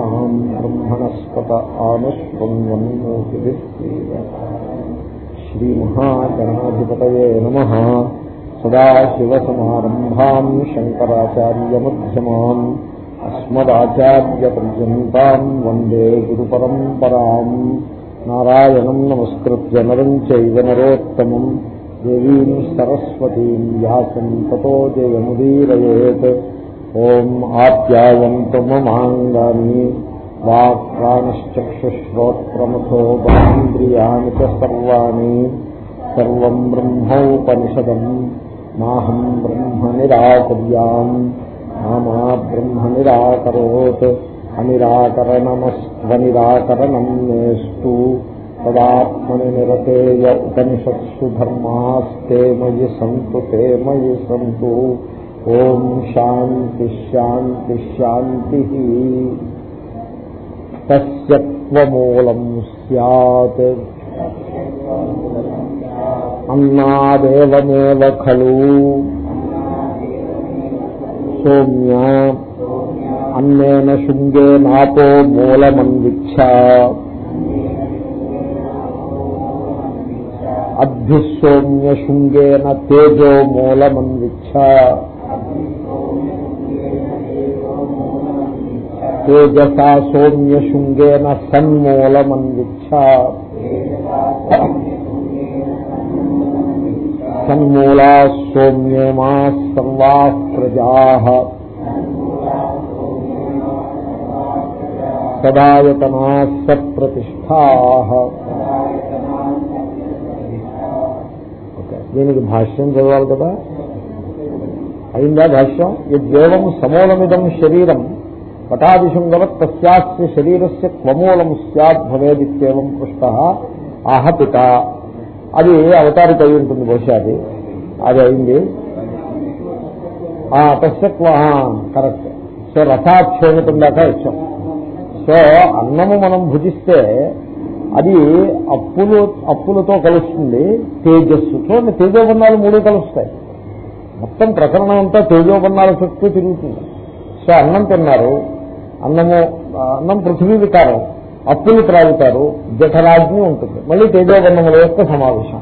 బ్రహ్మణం బ్రహ్మణస్పత ఆనస్వంతి శ్రీమహాగణాధిపతయే నమ సదాశివసమారంభా శంకరాచార్యమ్యమాన్ అస్మదాచార్యపర్యంతం వందే గురు పరంపరా నారాయణం నమస్కృత్య నరం చైవ నరోత్తమం దేవీం సరస్వతీం వ్యాసం తతో ఓం ఆప్యాయంతమాంగాన్ని వాక్ ప్రాణశ్చక్షుశ్రోత్రమథో బాంద్రియాణి సర్వాణి సర్వం బ్రహ్మోపనిషదం. నాహం బ్రహ్మ నిరాకర్యాం. నామా బ్రహ్మ నిరాకరోత్. అనిరాకరణమస్వనిరాకరణం నేస్తు. తదాత్మని నిరతేయ ఉపనిషత్సు ధర్మాస్తే మయి సంతు తే మయి సంతు. ఓం శాంతి శాంతి శాంతి. తస్యత్వమూలం సత్ అన్నాదేవమే ఖలు? సోమ్య. అన్నేన శృంగేనాపో మూలమన్విచ్చ అద్భిసౌమ్య శృంగేన తేజో మూలమన్విచ్చ తేజసా సౌమ్య శృంగేన సన్మూలమన్విచ్చ. సన్మూలా సౌమ్యేమా సర్వా ప్రజా. సదాయతనా సత్ప్రతిష్టా దీనికి భాష్యం చదవాలి కదా? అయిందా భాష్యం? యద్దేవం సమూలమిదం శరీరం. పటాదిశృంగవత్ తస్యాస్య శరీరస్య క్వమూలం సద్ భవేదిత్యేవం పృష్ట ఆహ పిత. అది అవతారిక అయి ఉంటుంది బహుశా అది. అది అయింది. తస్య కరెక్ట్. సో రథాక్షోణితం దాకా ఇచ్చాం సో అన్నము మనం భుజిస్తే అది అప్పులు అప్పులతో కలుస్తుంది తేజస్సు చూడండి తేజోబన్నాలు మూడు కలుస్తాయి. మొత్తం ప్రకరణం అంతా తేజోబన్నాల చుట్టూ తిరుగుతుంది. సో అన్నం తిన్నారు. అన్నము అన్నం పృథ్వీ వికారం అప్పులు త్రాగుతారు జఠరాజ్ఞి ఉంటుంది. మళ్ళీ తేజోగన్నముల యొక్క సమావేశం.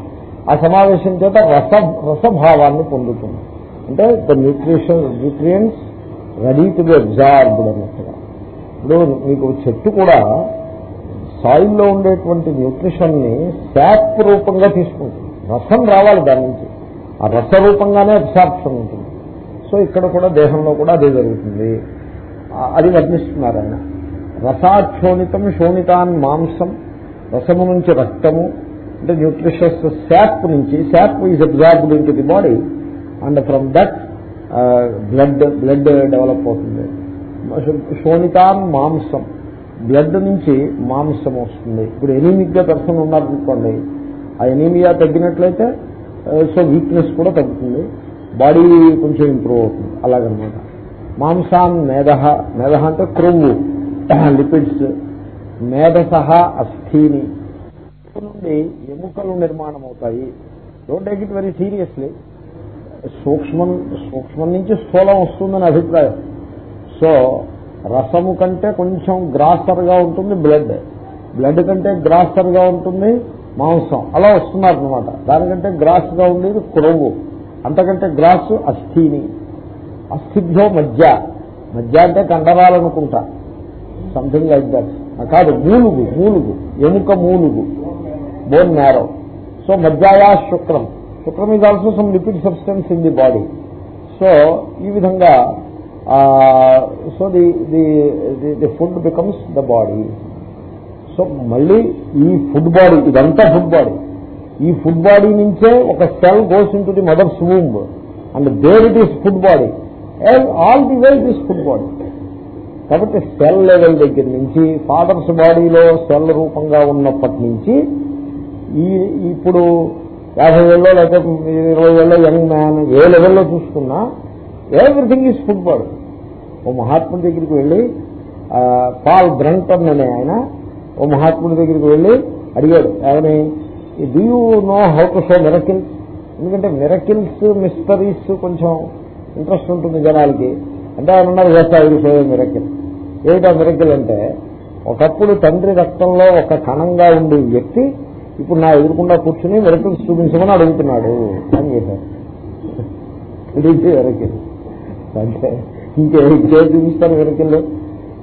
ఆ సమావేశం చేత రస రసభావాన్ని పొందుతుంది. అంటే the nutrition nutrients ready to be absorbed అన్నట్టుగా. ఇప్పుడు మీకు చెట్టు కూడా సాయిల్లో ఉండేటువంటి న్యూట్రిషన్ని శాప్ రూపంగా తీసుకుంటుంది. రసం రావాలి దాని నుంచి. ఆ రస రూపంగానే అబ్సార్ప్షన్ ఉంటుంది. సో ఇక్కడ కూడా దేహంలో కూడా అదే జరుగుతుంది. అది వర్ణిస్తున్నారు ఆయన. రసాక్షోణితం శోణితాన్ మాంసం రసము నుంచి రక్తము అంటే న్యూట్రిషస్ శాప్ నుంచి sap is absorbed in the body and from that blood blood develop అవుతుంది. శోణితాన్ మాంసం బ్లడ్ నుంచి మాంసం వస్తుంది. ఇప్పుడు ఎనీమిక్గా పర్సన్ ఉన్నారనుకోండి ఆ ఎనీమియా తగ్గినట్లయితే సో వీక్నెస్ కూడా తగ్గుతుంది. బాడీ కొంచెం ఇంప్రూవ్ అవుతుంది. అలాగనమాట. మాంసాన్ మేధ. మేధ అంటే క్రొవ్వు లిపిడ్స్. మేధసహ అస్థిని. నుండి ఎముకలు నిర్మాణం అవుతాయి don't take it very seriously సూక్ష్మం సూక్ష్మం నుంచి స్థూలం వస్తుందని అభిప్రాయం. సో రసము కంటే కొంచెం గ్రాసర్ ఉంటుంది బ్లడ్. బ్లడ్ కంటే గ్రాసర్ ఉంటుంది మాంసం. అలా వస్తున్నారు అనమాట దానికంటే గ్రాస్గా ఉండేది క్రొవ్వు అంతకంటే గ్రాస్ అస్థిని. అస్థిభ్యో మధ్య మధ్య అంటే కండరాలనుకుంటా. సంథింగ్ లైక్ దట్ కాదు మూలుగు మూలుగు ఎముక మూలుగు. బోన్ నేరో సో మధ్యాయా శుక్రం. శుక్రం is also some liquid substance in the body so ఈ విధంగా so the the the food becomes the body so మళ్ళీ ఈ ఫుడ్ బాడీ ఇదంతా ఫుడ్ బాడీ ఈ ఫుడ్ బాడీ నుంచే ఒక cell goes into the mother's womb and there it is food body all the way it football food body కాబట్టి cell level దగ్గర నుంచి fathers బాడీలో సెల్ రూపంగా ఉన్నప్పటి నుంచి ఈ ఇప్పుడు యాభై ఏళ్ళలో లేకపోతే ఇరవై ఏళ్ళలో యంగ్ మ్యాన్ ఏ లెవెల్లో చూసుకున్నా ఎవ్రీథింగ్ ఈజ్ ఫుడ్ బాడీ ఓ మహాత్ముడి దగ్గరికి వెళ్ళి పాల్ బ్రంటన్ అనే ఆయన ఓ మహాత్ముడి దగ్గరికి వెళ్ళి అడిగాడు ఆయన do you know how to show miracles ఎందుకంటే మిరకిల్స్ మిస్టరీస్ కొంచెం ఇంట్రెస్ట్ ఉంటుంది జనాలకి. అంటే ఆయన ఉన్నారు చేస్తా ఇది సేవ మిరకిల్. ఏమిటా మిరకిల్ అంటే ఒకప్పుడు తండ్రి రక్తంలో ఒక కణంగా ఉండే వ్యక్తి ఇప్పుడు నా ఎదురుకుండా కూర్చుని మిరకిల్స్ చూపించమని అడుగుతున్నాడు అని చెప్పారు. ఇది మిరకిల్. అంటే ఇంకే ఇంకే చూపిస్తారు miracle.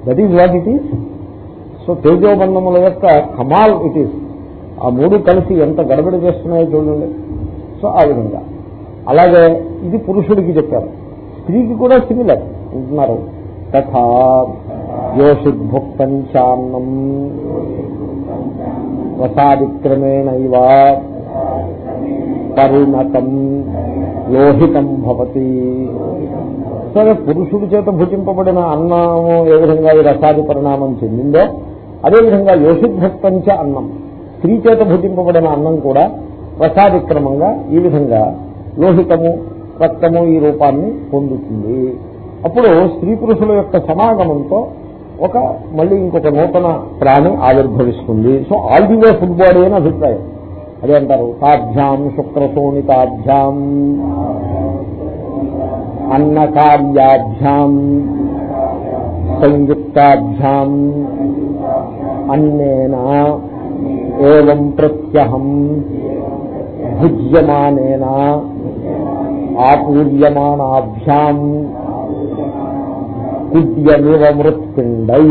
That is what it is so తేజోబంధముల యొక్క కమాల్ ఇట్ ఈస్ ఆ మూడు కలిసి ఎంత గడబడి చేస్తున్నాయో చూడండి. సో ఆ విధంగా. అలాగే ఇది పురుషుడికి చెప్పారు. స్త్రీకి కూడా సిమిలర్ అంటున్నారు. తథా యోషిద్భుక్తంచాన్నం రసాదిక్రమేణైవ పరిణతం లోహితం భవతి. సరే పురుషుడి చేత భుజింపబడిన అన్నము ఏ విధంగా ఈ రసాది పరిణామం చెందిందో అదేవిధంగా యోషిద్భక్తంచ అన్నం. స్త్రీ చేత భుజింపబడిన అన్నం కూడా రసాదిక్రమంగా ఈ విధంగా లోహితము రక్తము ఈ రూపాన్ని పొందుతుంది. అప్పుడు స్త్రీ పురుషుల యొక్క సమాగమంతో ఒక మళ్ళీ ఇంకొక నూతన ప్రాణి ఆవిర్భవిస్తుంది. So all the way food body అని అభిప్రాయం. అదే అంటారు తాభ్యాం శుక్రశోణితాభ్యాం అన్నకార్యాభ్యాం సంయుక్తాభ్యాం అన్నేన ఏం ప్రత్యహం భుజ్యమానేనా ఆపూర్యమానాభ్యాం కుడ్యమివ మృత్పిండై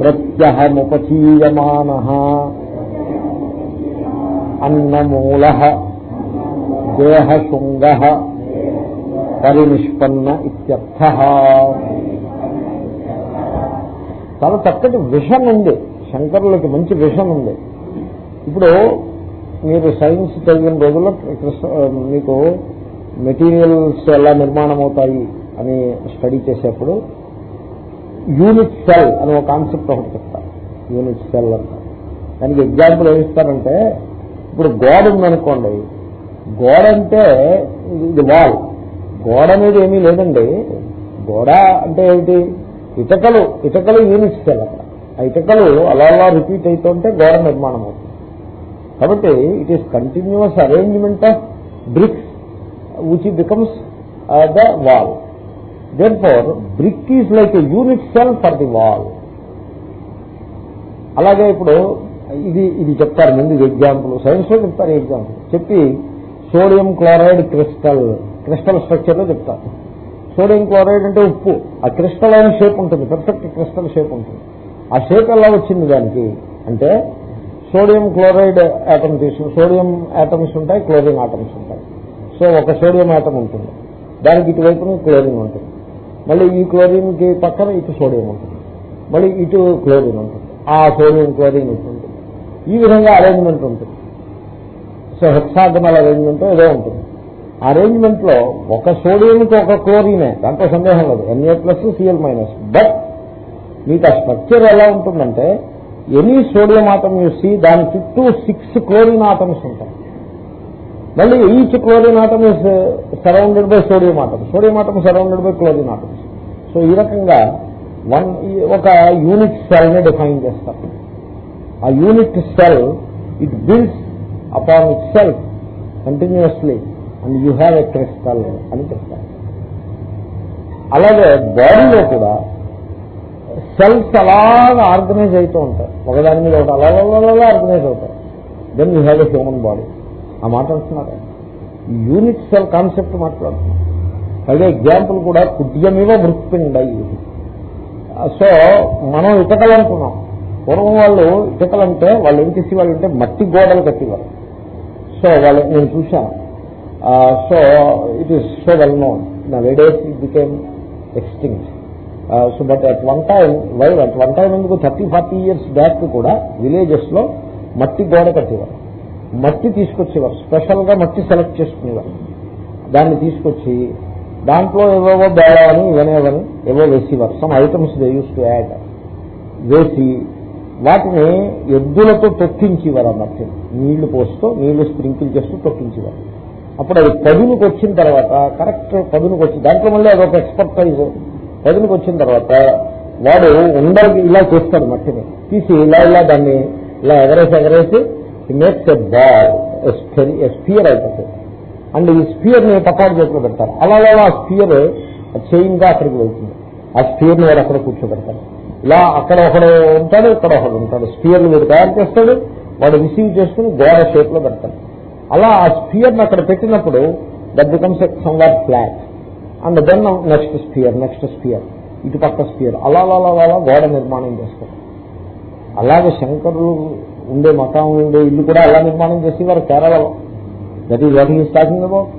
ప్రత్యహముపచీయమాన అన్నమూల దేహశృంగ పరినిష్పన్న ఇత్యర్థ చాలా చక్కటి విషన్ ఉంది శంకరులకి మంచి విషన్ ఉంది ఇప్పుడు మీరు సైన్స్ చదివిన రోజుల్లో మీకు మెటీరియల్స్ ఎలా నిర్మాణం అవుతాయి అని స్టడీ చేసేప్పుడు యూనిట్ సెల్ అని ఒక కాన్సెప్ట్ ఒకటి చెప్తారు. యూనిట్ సెల్ అంట దానికి ఎగ్జాంపుల్ ఏమిస్తారంటే ఇప్పుడు గోడ ఉందనుకోండి గోడ అంటే ఇది వాల్. గోడ అనేది ఏమీ లేదండి. గోడ అంటే ఏమిటి ఇటకలు ఇటకలు యూనిట్ సెల్ అక్కడ. ఆ ఇటకలు అలా అలా రిపీట్ అవుతుంటే గోడ నిర్మాణం అవుతుంది కాబట్టి it is continuous arrangement of bricks which becomes the wall then for brick is like a unit cell for the wall అలాగే ఇప్పుడు ఇది ఇది చెప్తారు ముందు ఇది ఎగ్జాంపుల్ సైన్స్లో చెప్తారు ఎగ్జాంపుల్ చెప్పి సోడియం క్లోరైడ్ క్రిస్టల్ క్రిస్టల్ స్ట్రక్చర్లో చెప్తారు. సోడియం క్లోరైడ్ అంటే ఉప్పు. ఆ క్రిస్టల్ అయిన షేప్ ఉంటుంది. పర్ఫెక్ట్ క్రిస్టల్ షేప్ ఉంటుంది. ఆ షేప్ ఎలా వచ్చింది దానికి? అంటే సోడియం క్లోరైడ్ యాటమ్ తీసుకు సోడియం యాటమ్స్ ఉంటాయి క్లోరిన్ ఆటమ్స్ ఉంటాయి. సో ఒక సోడియం యాటమ్ ఉంటుంది. దానికి ఇటువైపున క్లోరిన్ ఉంటుంది. మళ్ళీ ఈ క్లోరిన్కి పక్కన ఇటు సోడియం ఉంటుంది. మళ్ళీ ఇటు క్లోరిన్ ఉంటుంది. ఆ సోడియం క్లోరిన్ ఉంటుంది. ఈ విధంగా అరేంజ్మెంట్ ఉంటుంది. సో హెక్సాగనల్ అరేంజ్మెంట్ ఏదో ఉంటుంది. అరేంజ్మెంట్లో ఒక సోడియంకి ఒక క్లోరినే దాంట్లో సందేహం లేదు. NA plus CL minus but మీకు ఆ స్ట్రక్చర్ ఎలా ఉంటుందంటే any sodium atom you see దాని చుట్టూ సిక్స్ క్లోరిన్ ఆటమ్స్ ఉంటాయి. మళ్ళీ each chlorine atom is surrounded by sodium atom sodium atom surrounded by chlorine atoms so ఈ రకంగా వన్ ఒక యూనిట్ సెల్ని డిఫైన్ చేస్తారు ఆ unit cell it builds upon itself continuously and you have a crystal అని చెప్తారు. అలాగే బాడీలో కూడా సెల్స్ అలాగా ఆర్గనైజ్ అవుతూ ఉంటాయి. ఒకదాని మీద ఒకటి అలా ఆర్గనైజ్ అవుతాయి. Then you have a human body ఆ మాట అంటున్నారు. యూనిట్ సెల్ కాన్సెప్ట్ మాట్లాడుతున్నారు పైగా ఎగ్జాంపుల్ కూడా కుడ్యమివ మృత్పిండై సో మనం ఇటకలు అంటున్నాం పూర్వం వాళ్ళు ఇటకలు అంటే వాళ్ళు ఏం చేసేవాళ్ళు అంటే మట్టి గోడలు కట్టేవారు. సో వాళ్ళు నేను చూశాను. So it is so well known నా వేడేస్ it became extinct so but at one time why at one time ఎందుకు థర్టీ ఫార్టీ ఇయర్స్ బ్యాక్ కూడా విలేజెస్లో మట్టి గోడ కట్టేవారు. మట్టి తీసుకొచ్చేవారు. స్పెషల్గా మట్టి సెలెక్ట్ చేసుకునేవారు. దాన్ని తీసుకొచ్చి దాంట్లో ఏవేవో బేళవని ఇవనేవని ఏవో వేసేవారు. Some items they use to add వేసి వాటిని ఎద్దులతో తొక్కించేవారు ఆ మట్టిని నీళ్ళు పోస్తూ నీళ్ళు స్ప్రింకిల్ చేస్తూ తొక్కించేవారు. అప్పుడు అది పదునుకు వచ్చిన తర్వాత కరెక్ట్ పదునుకు వచ్చి దాంట్లో మళ్ళీ అదొక ఎక్స్పర్టైజ్ పదునుకు వచ్చిన తర్వాత వాడు ఉండకి ఇలా చేస్తాడు మట్టిని. తీసి ఇలా ఇలా దాన్ని ఇలా ఎగరేసి ఎగరేసి మేక్స్ ఎ బాల్ స్పియర్ అయిపోతుంది అండ్ ఈ స్పియర్ని పక్కాడు చేతిలో పెడతారు. అలా అలా ఆ స్పియర్ చైన్గా అక్కడికి వెళ్తుంది. ఆ స్పియర్ని వాడు అక్కడ కూర్చోబెడతారు ఇలా అక్కడ ఒకడు ఉంటాడు ఇక్కడ ఒకడు ఉంటాడు. స్పియర్ని వీడు తయారు చేస్తాడు వాడు రిసీవ్ చేసుకుని గోడ షేప్లో పెడతాడు. అలా ఆ స్పియర్ని అక్కడ పెట్టినప్పుడు that becomes a somewhat flat and then next sphere next sphere ఇటు పక్క స్పియర్ అలా అలా అలా గోడ నిర్మాణం చేస్తారు అలాగే శంకరులు ఉండే మకాం ఉండే ఇల్లు కూడా అలా నిర్మాణం చేసేవారు కేరళలో. That is what is talking about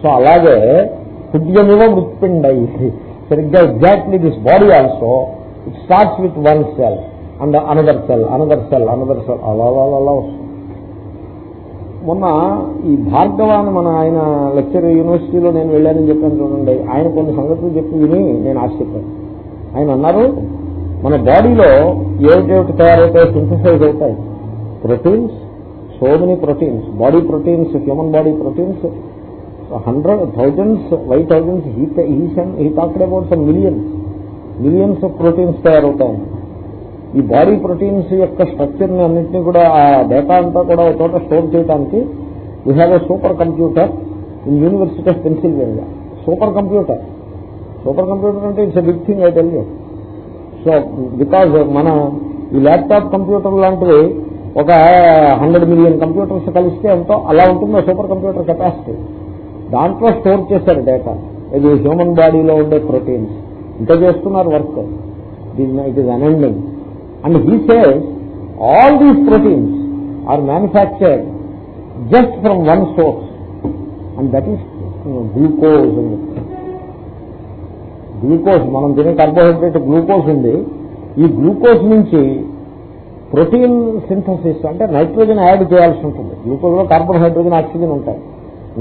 so అలాగే పుద్యమివ మృత్పిండ. సరిగ్గా exactly this body also it starts with one cell and another cell another cell another cell అలా అలా అలా వస్తుంది. మొన్న ఈ భార్గవ అని మన ఆయన లెక్చర్ యూనివర్సిటీలో నేను వెళ్ళానని చెప్పాను చూడండి. ఆయన కొన్ని సంగతులు చెప్పి విని నేను ఆశ్చర్యపోయాను. ఆయన అన్నారు మన బాడీలో ఏమిటేమిటి తయారవుతాయి సింథసైజ్ అవుతాయి. Proteins so many proteins. Body proteins human body proteins hundred thousands why thousands he he talked about some millions millions of proteins తయారవుతాయి. ఈ బాడీ ప్రోటీన్స్ యొక్క స్ట్రక్చర్ని అన్నింటినీ కూడా ఆ డేటా అంతా కూడా ఒక చోట స్టోర్ చేయడానికి we have a super computer in University of Pennsylvania super computer super computer అంటే it's a big thing I tell you so because మన ఈ ల్యాప్టాప్ కంప్యూటర్ లాంటివి ఒక హండ్రెడ్ మిలియన్ కంప్యూటర్స్ కలిస్తే ఎంతో అలా ఉంటుంది సూపర్ కంప్యూటర్ కెపాసిటీ దాంట్లో స్టోర్ చేశారు డేటా. ఇది హ్యూమన్ బాడీలో ఉండే ప్రోటీన్స్. ఇంకా చేస్తున్నారు work. It is unending he says all these proteins are manufactured just from one source and that is glucose అని గ్లూకోజ్ మనం తినే కార్బోహైడ్రేట్ గ్లూకోజ్ ఉంది. ఈ గ్లూకోజ్ నుంచి ప్రోటీన్ సింథసిస్ అంటే నైట్రోజన్ యాడ్ చేయాల్సి ఉంటుంది. గ్లూకోజ్లో కార్బన్ హైడ్రోజన్ ఆక్సిజన్ ఉంటాయి.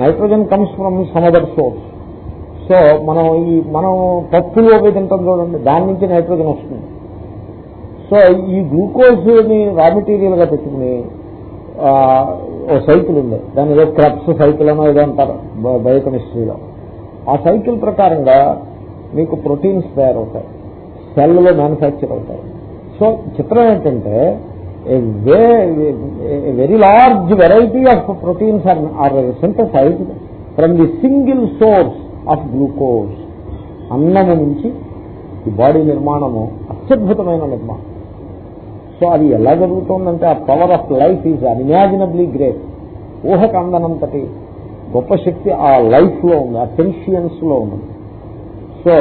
Nitrogen comes from some other source so మనం ఈ మనం పప్పులు అవి తింటాం చూడండి. దాని నుంచి నైట్రోజన్ వస్తుంది. సో ఈ గ్లూకోజ్ని రా మెటీరియల్గా పెట్టుకుని ఓ సైకిల్ ఉంది. దాని ఏదో క్రప్స్ సైకిల్ అనో ఏదో అంటారు బయోకెమిస్ట్రీలో ఆ సైకిల్ ప్రకారంగా మీకు ప్రోటీన్స్ తయారవుతాయి. సెల్లో మ్యానుఫ్యాక్చర్ అవుతాయి. సో చిత్రం ఏంటంటే very large variety of proteins are are synthesized from the single source of glucose అన్నము నుంచి ఈ బాడీ నిర్మాణము అత్యద్భుతమైన నిర్మాణం. సో అది ఎలా జరుగుతుందంటే ఆ power of life is unimaginably great ఊహకు అందనంతటి గొప్ప శక్తి ఆ లైఫ్లో ఉంది ఆ సెన్షియన్స్లో ఉంది. సో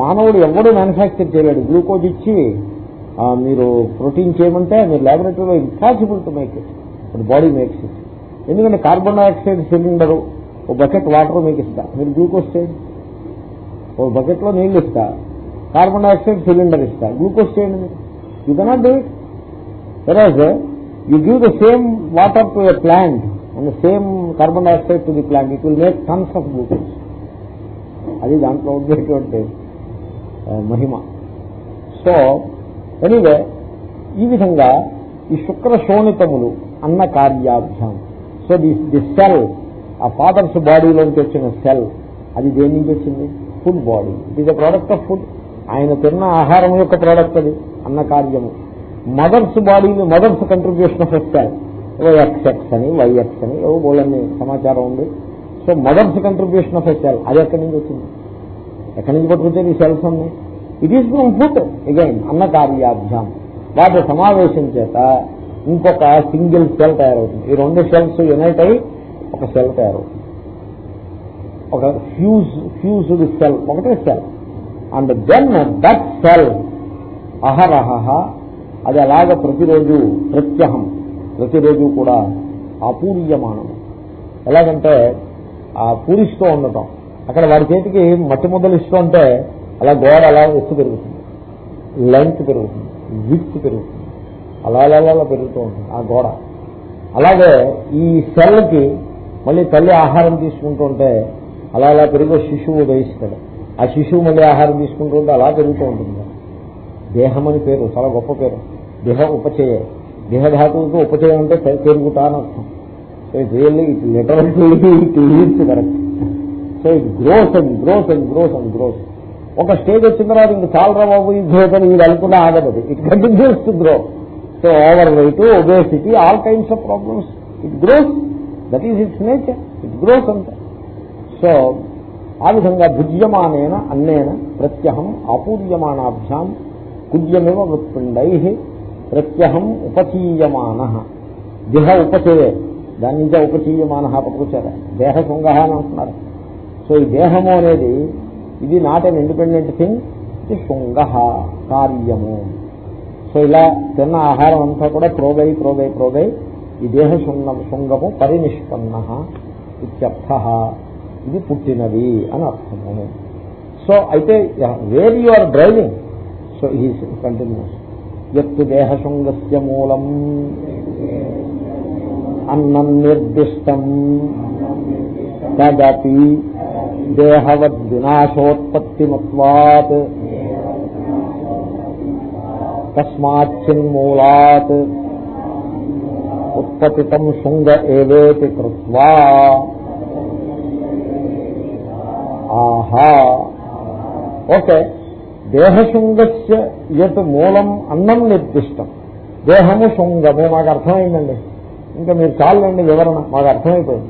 మానవుడు ఎవడు మ్యానుఫ్యాక్చర్ చేయలేడు. గ్లూకోజ్ ఇచ్చి మీరు ప్రోటీన్ చేయమంటే మీరు ల్యాబొరేటరీలో impossible to make it but body makes it ఎందుకంటే కార్బన్ డైఆక్సైడ్ సిలిండరు ఓ బకెట్ వాటర్ మీకు ఇస్తా. మీరు గ్లూకోజ్ చేయండి. ఓ బకెట్లో నీళ్ళు ఇస్తా. కార్బన్ డైఆక్సైడ్ సిలిండర్ ఇస్తా. గ్లూకోజ్ చేయండి మీరు. You cannot do it whereas you give the same water to a plant and same carbon dioxide to the plant it will make tons of glucose అది దాంట్లో ఉండేటువంటి ఆ, మహిమ. సో ఎనీవే ఈ విధంగా ఈ శుక్ర శోణితములు అన్న కార్యాభ్యాం. సో ది ది సెల్ ఆ ఫాదర్స్ బాడీలోంచి వచ్చిన సెల్ అది దేని నుంచి వచ్చింది? Food body it is a product of food ఆయన తిన్న ఆహారం యొక్క ప్రోడక్ట్ అది అన్న కార్యము. మదర్స్ బాడీని mother's contribution of cell XX అని వైఎక్స్ అని ఏవో బోళ్ళని సమాచారం ఉంది. So mother's contribution of a అది ఎక్కడి నుంచి వచ్చింది? ఎక్కడి నుంచి పట్టుకొచ్చేది ఈ సెల్స్ అన్ని? It is from food again అన్న కార్యాభ్యాం వాటి సమావేశం చేత ఇంకొక సింగిల్ సెల్ తయారవుతుంది. ఈ రెండు సెల్స్ యునైట్ అయి ఒక సెల్ తయారవుతుంది. ఒక ఫ్యూజ్ ఫ్యూజ్డ్ సెల్ ఒకటే cell and then that cell అహరహ అది అలాగ ప్రతిరోజు ప్రత్యహం. ప్రతిరోజు కూడా అపూర్యమానం ఎలాగంటే ఆ పూరిస్తూ ఉండటం. అక్కడ వాడి చేతికి మట్టి ముద్దలు ఇస్తూ ఉంటే అలా గోడ అలా ఎత్తు పెరుగుతుంది. లెంత్ పెరుగుతుంది. విత్ పెరుగుతుంది. అలా అలా అలా పెరుగుతూ ఉంటుంది ఆ గోడ. అలాగే ఈ సెల్కి మళ్ళీ తల్లి ఆహారం తీసుకుంటూ ఉంటే అలా అలా పెరిగే శిశువు ఉదయిస్తాడు. ఆ శిశువు మళ్ళీ ఆహారం తీసుకుంటూ ఉంటే అలా పెరుగుతూ ఉంటుంది. దేహం అని పేరు చాలా గొప్ప పేరు. దేహ ఉపచయ. దేహధాతువుకి ఉపచయం అంటే పెరుగుతా అని అర్థం. So it really it literally it correct so it grows and grows and grows and grows ఒక స్టేజ్ వచ్చిన తర్వాత ఇంక చాలా బాబు ఈ గ్రోత్ అని ఇది అనుకున్నా ఆగదు it continues to grow so over weight obesity all kinds of problems it grows that is its nature it grows అంతే సో ఆ విధంగా భుజ్యమానేన అన్నేన ప్రత్యహం ఆపూర్యమానాభ్యాం కుజ్యమివ వృత్పిండై ప్రత్యహం ఉపచీయమాన. దేహ ఉపచేయే దాని నుంచే ఉపచీయమాన పట్టుకొచ్చారు. దేహ శృంగ అని అంటున్నారు. సో ఈ దేహము అనేది ఇది నాట్ అన్ ఇండిపెండెంట్ థింగ్ ఇది శృంగ కార్యము. సో ఇలా తిన్న ఆహారం అంతా కూడా ప్రోగై ప్రోగై ప్రోగై ఈ దేహ శృంగ శృంగము పరినిష్పన్న ఇత్యర్థ. ఇది పుట్టినది అని అర్థము సో అయితే where you are driving so ఈ కంటిన్యూస్ ఎత్తు దేహ శృంగస్య మూలం. అన్నం నిర్దిష్టం. తదపి దేహవద్ వినాశోత్పత్తిమత్వాత్ తస్మాచ్చిన్మూలాత్ ఉత్పతితం శృంగ ఏవేతి కృత్వా. ఆహా. ఓకే. దేహశృంగస్య యత్ మూలం అన్నం నిర్దిష్టం. దేహము శృంగము. మాకు అర్థమైందండి. ఇంకా మీరు చాలండి వివరణ. మాకు అర్థమైపోయింది.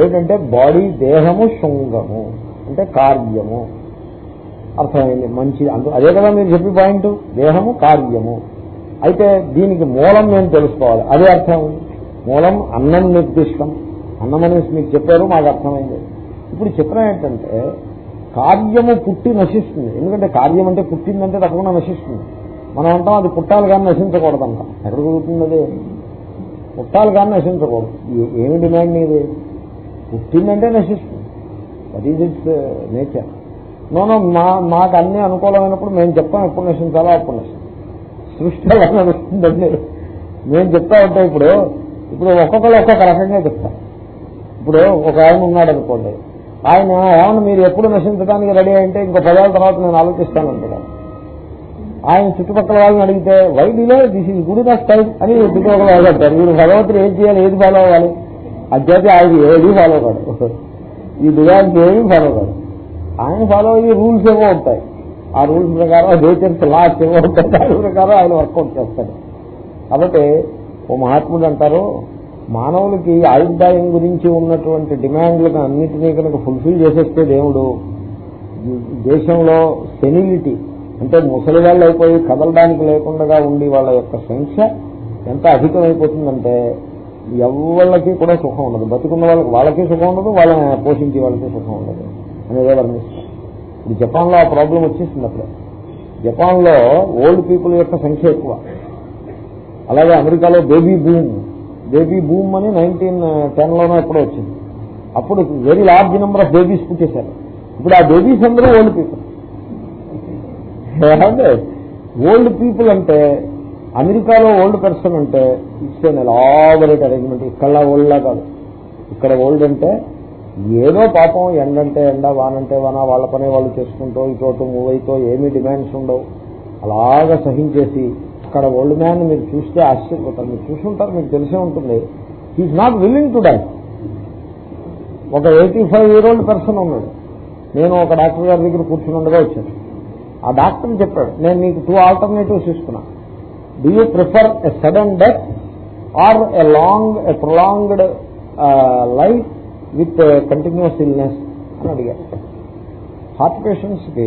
ఏమిటంటే బాడీ దేహము శృంగము. అంటే కార్యము. అర్థమైంది. మంచి అందు అదే కదా మీరు చెప్పి పాయింట్? దేహము కార్యము. అయితే దీనికి మూలం మేము తెలుసుకోవాలి? అదే అర్థం. మూలం అన్నం నిర్దిష్టం. అన్నం అనేసి మీకు చెప్పారు మాకు అర్థమైంది. ఇప్పుడు చిత్రం ఏంటంటే కార్యము పుట్టి నశిస్తుంది. ఎందుకంటే కార్యం అంటే పుట్టిందంటే తప్పకుండా నశిస్తుంది. మనం అంటాం అది పుట్టాలి కానీ నశించకూడదంటాం. ఎక్కడ కుదురుతుంది అది? పుట్టాలి కానీ నశించకూడదు. ఏమి డిమాండ్ ఇది పుట్టిందంటే నశిస్తుంది. That is its nature no no మా మాకు అన్ని అనుకూలమైనప్పుడు మేము చెప్తాం ఎప్పుడు నశించాలో అప్పుడు నశించాలి సృష్టి ఎలా నడుస్తుందండి? మేము చెప్తా ఉంటాం ఇప్పుడు ఇప్పుడు ఒక్కొక్కరు ఒక్కొక్క రకంగా చెప్తాం ఇప్పుడు ఒక ఆయన ఉన్నాడు అనుకోండి ఆయన ఏమన్నా మీరు ఎప్పుడు నశించడానికి రెడీ అంటే ఇంకో పదేళ్ళ తర్వాత నేను ఆలోచిస్తాను అంటున్నాను ఆయన చుట్టుపక్కల వాళ్ళని అడిగితే వైద్యులో this is good enough time అని చుట్టుపక్కల వాళ్ళు అంటారు. మీరు భగవంతుడు ఏం చేయాలి ఏది ఫాలో అవ్వాలి? అధ్యాపి ఆయన ఏది ఫాలో కాదు ఈ డిజైన్స్ ఏది ఫాలో కాదు ఆయన ఫాలో అయ్యే రూల్స్ ఏమో ఉంటాయి. ఆ రూల్స్ ప్రకారం నేచర్స్ లాస్ ఏమో ఉంటాయి. దాని ప్రకారం ఆయన వర్కౌట్ చేస్తాడు. కాబట్టి ఓ మహాత్ముడు అంటారు మానవులకి ఆయుర్దాయం గురించి ఉన్నటువంటి డిమాండ్లను అన్నిటినీ కనుక ఫుల్ఫిల్ చేసేస్తే దేవుడు దేశంలో సెనిలిటీ అంటే ముసలి వాళ్ళు అయిపోయి కదలడానికి లేకుండా ఉండి వాళ్ళ యొక్క సంఖ్య ఎంత అధికమైపోతుందంటే ఎవళ్ళకి కూడా సుఖం ఉండదు. బతుకున్న వాళ్ళకి వాళ్ళకి సుఖం ఉండదు వాళ్ళని పోషించే వాళ్ళకి సుఖం ఉండదు. అనేది వర్ణిస్తారు. ఇప్పుడు జపాన్లో ఆ ప్రాబ్లం వచ్చేసింది అప్పుడే. జపాన్లో ఓల్డ్ పీపుల్ యొక్క సంఖ్య ఎక్కువ. అలాగే అమెరికాలో బేబీ బూమ్ బేబీ బూమ్ అని నైన్టీన్ టెన్లోనో ఎప్పుడో వచ్చింది. అప్పుడు very large number of babies పుట్టేశారు ఇప్పుడు ఆ బేబీస్ అందరూ ఓల్డ్ పీపుల్ అంటే ఓల్డ్ పీపుల్ అంటే అమెరికాలో ఓల్డ్ పర్సన్ అంటే ఇట్స్ ఎన్ ఎలాబరేట్ అరేంజ్మెంట్ ఇక్కడ ఓల్డ్ లా కాదు. ఇక్కడ ఓల్డ్ అంటే ఏదో పాపం ఎండంటే ఎండ వానంటే వాన వాళ్ళ పని వాళ్ళు చేసుకుంటూ ఇటు మూవ్ అయితో ఏమీ డిమాండ్స్ ఉండవు. అలాగా సహించేసి అక్కడ ఓల్డ్ మ్యాన్ మీరు చూస్తే ఆశ్చర్యపోతారు. మీరు చూసుంటారు మీకు తెలిసే ఉంటుంది. He is not willing to die ఒక eighty five year old person ఉన్నాడు. నేను ఒక డాక్టర్ గారి దగ్గర కూర్చున్నట్టుగా వచ్చాను. ఆ డాక్టర్ చెప్పాడు నేను నీకు టూ ఆల్టర్నేటివ్స్ ఇస్తున్నా. Do you prefer a sudden death or a long a prolonged life with continuous illness అని అడిగారు హార్ట్ పేషెంట్స్కి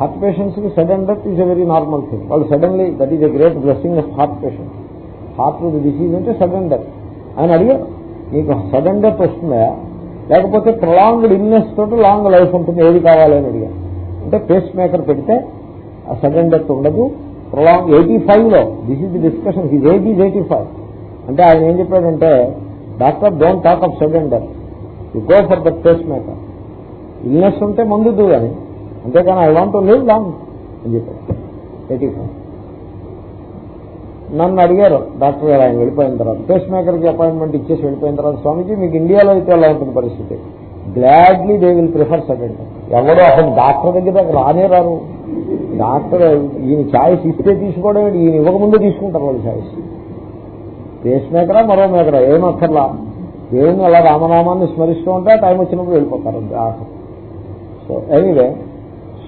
హార్ట్ పేషెంట్స్కి sudden death is a very normal thing వాళ్ళు suddenly that is a great blessing of heart patient heart disease అంటే sudden death ఆయన అడిగారు. నీకు sudden death వస్తుందా? లేకపోతే ప్రొలాంగ్డ్ ఇల్నెస్ తోటి లాంగ్ లైఫ్ ఉంటుంది. ఏది కావాలి? అని అడిగారు. అంటే పేస్ మేకర్ పెడితే ఆ సడన్ డెత్ ఉండదు. ప్రొలాంగ్ ఎయిటీ ఫైవ్లో this is the discussion his age is eighty five అంటే ఆయన ఏం చెప్పాడంటే doctor don't talk of sudden death you go for the pacemaker illness ఉంటే మందుద్దు కానీ అంతేకాని ఐ వాంట్ లివ్ లాంగ్ అని చెప్పారు. ఎయిటీ ఫైవ్ నన్ను అడిగారు డాక్టర్ గారు ఆయన వెళ్ళిపోయిన తర్వాత పేస్ మేకర్కి అపాయింట్మెంట్ ఇచ్చేసి వెళ్ళిపోయిన తర్వాత స్వామిజీ మీకు ఇండియాలో అయితే ఎలా ఉంటుంది పరిస్థితి? Gladly they will prefer second ఎవరో అసలు డాక్టర్ దగ్గర రానే రారు. డాక్టర్ ఈయన ఛాయిస్ ఇస్తే తీసుకోవడం ఈయన ఇవ్వకముందే తీసుకుంటారు వాళ్ళు ఛాయిస్. పేస్ మేకరా మరో మేకరా ఏమక్కర్లా దేవుని అలా రామనామాన్ని స్మరిస్తూ ఉంటే టైం వచ్చినప్పుడు వెళ్ళిపోతారు. సో ఎనీవే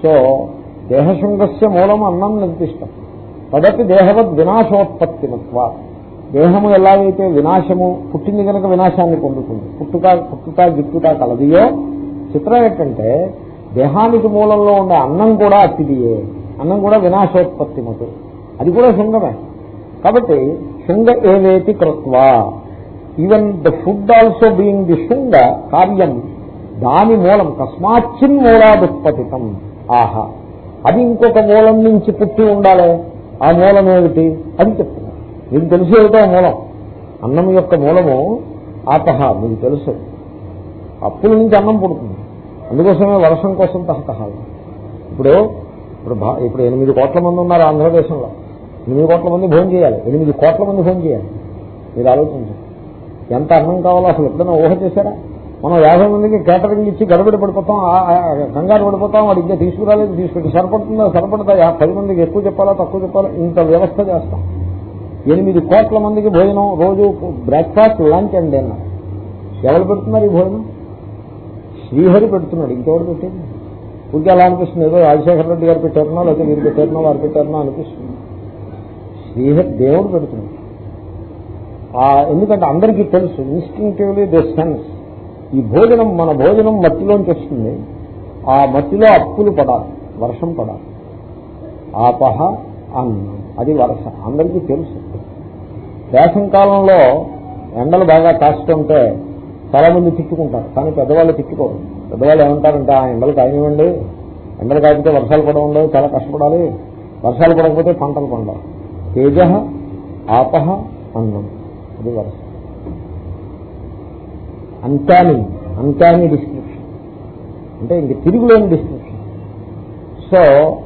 సో దేహశృంగస్య మూలం అన్నం నిర్దిష్టం. తదపి దేహవద్ వినాశోత్పత్తిమత్వ. దేహము ఎలాగైతే వినాశము పుట్టింది కనుక వినాశాన్ని పొందుతుంది. పుట్టుక పుట్టుక గిట్టుట కలదియో చిత్రం ఏంటంటే దేహానికి మూలంలో ఉండే అన్నం కూడా అతిదియే అన్నం కూడా వినాశోత్పత్తిమతు. అది కూడా శృంగమే. కాబట్టి శృంగ ఏవేతి కృత్వా. Even the food also being the Sringa కార్యం దాని మూలం కస్మాచిన్ మూలాదుత్పతితం. ఆహా. అది ఇంకొక మూలం నుంచి పుట్టి ఉండాలి. ఆ మూలం ఏమిటి? అది చెప్తున్నారు మీకు తెలిసి ఏమిటో మూలం? అన్నం యొక్క మూలము ఆపహ మీకు తెలుసు. అప్పుల నుంచి అన్నం పుడుతుంది. అందుకోసమే వర్షం కోసం తహతహాలు. ఇప్పుడు ఇప్పుడు ఇప్పుడు ఎనిమిది కోట్ల మంది ఉన్నారు ఆంధ్రదేశంలో ఎనిమిది కోట్ల మంది భోజనం చేయాలి. ఎనిమిది కోట్ల మంది భోజనం చేయాలి. మీరు ఆలోచించండి. ఎంత అన్నం కావాలో అసలు ఎప్పుడైనా ఊహ చేశారా? మనం యాభై మందికి కేటరింగ్ ఇచ్చి గడబడి పడిపోతాం ఆ- కంగారు పడిపోతాం వాడు ఇంకా తీసుకురాలేదు తీసుకుంటే సరిపడుతుందా సరిపడతా యా- పది మందికి ఎక్కువ చెప్పాలా తక్కువ చెప్పాలా? ఇంత వ్యవస్థ చేస్తాం. ఎనిమిది కోట్ల మందికి భోజనం రోజు బ్రేక్ఫాస్ట్ లంచ్ అండ్ అన్న ఎవరు పెడుతున్నారు ఈ భోజనం? శ్రీహరి పెడుతున్నాడు ఇంకెవరు పెట్టేది ఇంకా అలా అనిపిస్తుంది ఏదో రాజశేఖర రెడ్డి గారు పెట్టారనో లేకపోతే మీరు పెట్టారనో వారు పెట్టారనో అనిపిస్తుంది. శ్రీహరి దేవుడు పెడుతున్నాడు. ఎందుకంటే అందరికీ తెలుసు ఇన్స్టింగ్టివ్లీ ది సెన్స్ ఈ భోజనం మన భోజనం మట్టిలోంచి వస్తుంది ఆ మట్టిలో అప్పులు పడాలి వర్షం పడాలి. ఆపహ అన్నం. అది వరస. అందరికీ తెలుసు. వేసం కాలంలో ఎండలు బాగా కాస్తుంటే చాలా మంది తిట్టుకుంటారు. కానీ పెద్దవాళ్ళు తిట్టుకోరు. పెద్దవాళ్ళు ఏమంటారంటే ఆ ఎండలు కాయనివ్వండి ఎండలు కాకపోతే వర్షాలు పడవండి చాలా కష్టపడాలి. వర్షాలు పడకపోతే పంటలు పండాలి తేజ ఆపహ అన్నం. అది వరస. అంతాని అంతాని డిస్క్రిప్షన్ అంటే ఇంక తిరుగులేని డిస్క్రిప్షన్ సో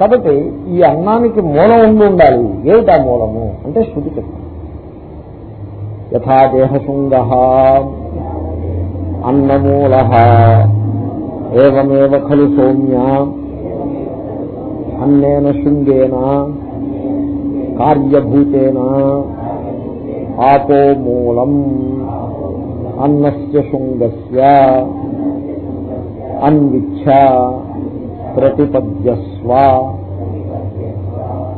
కాబట్టి ఈ అన్నానికి మూలం ఉండి ఉండాలి. ఏమిటా మూలము? అంటే శృతి చెప్తాం. యథా దేహశృంగ అన్నమూల ఏమేవ ఖలు సౌమ్య అన్నేన శృంగేన కార్యభూతేన ఆపో మూలం. అన్నస్య శృంగస్య అన్విచ్ఛ ప్రతిపద్యస్వ.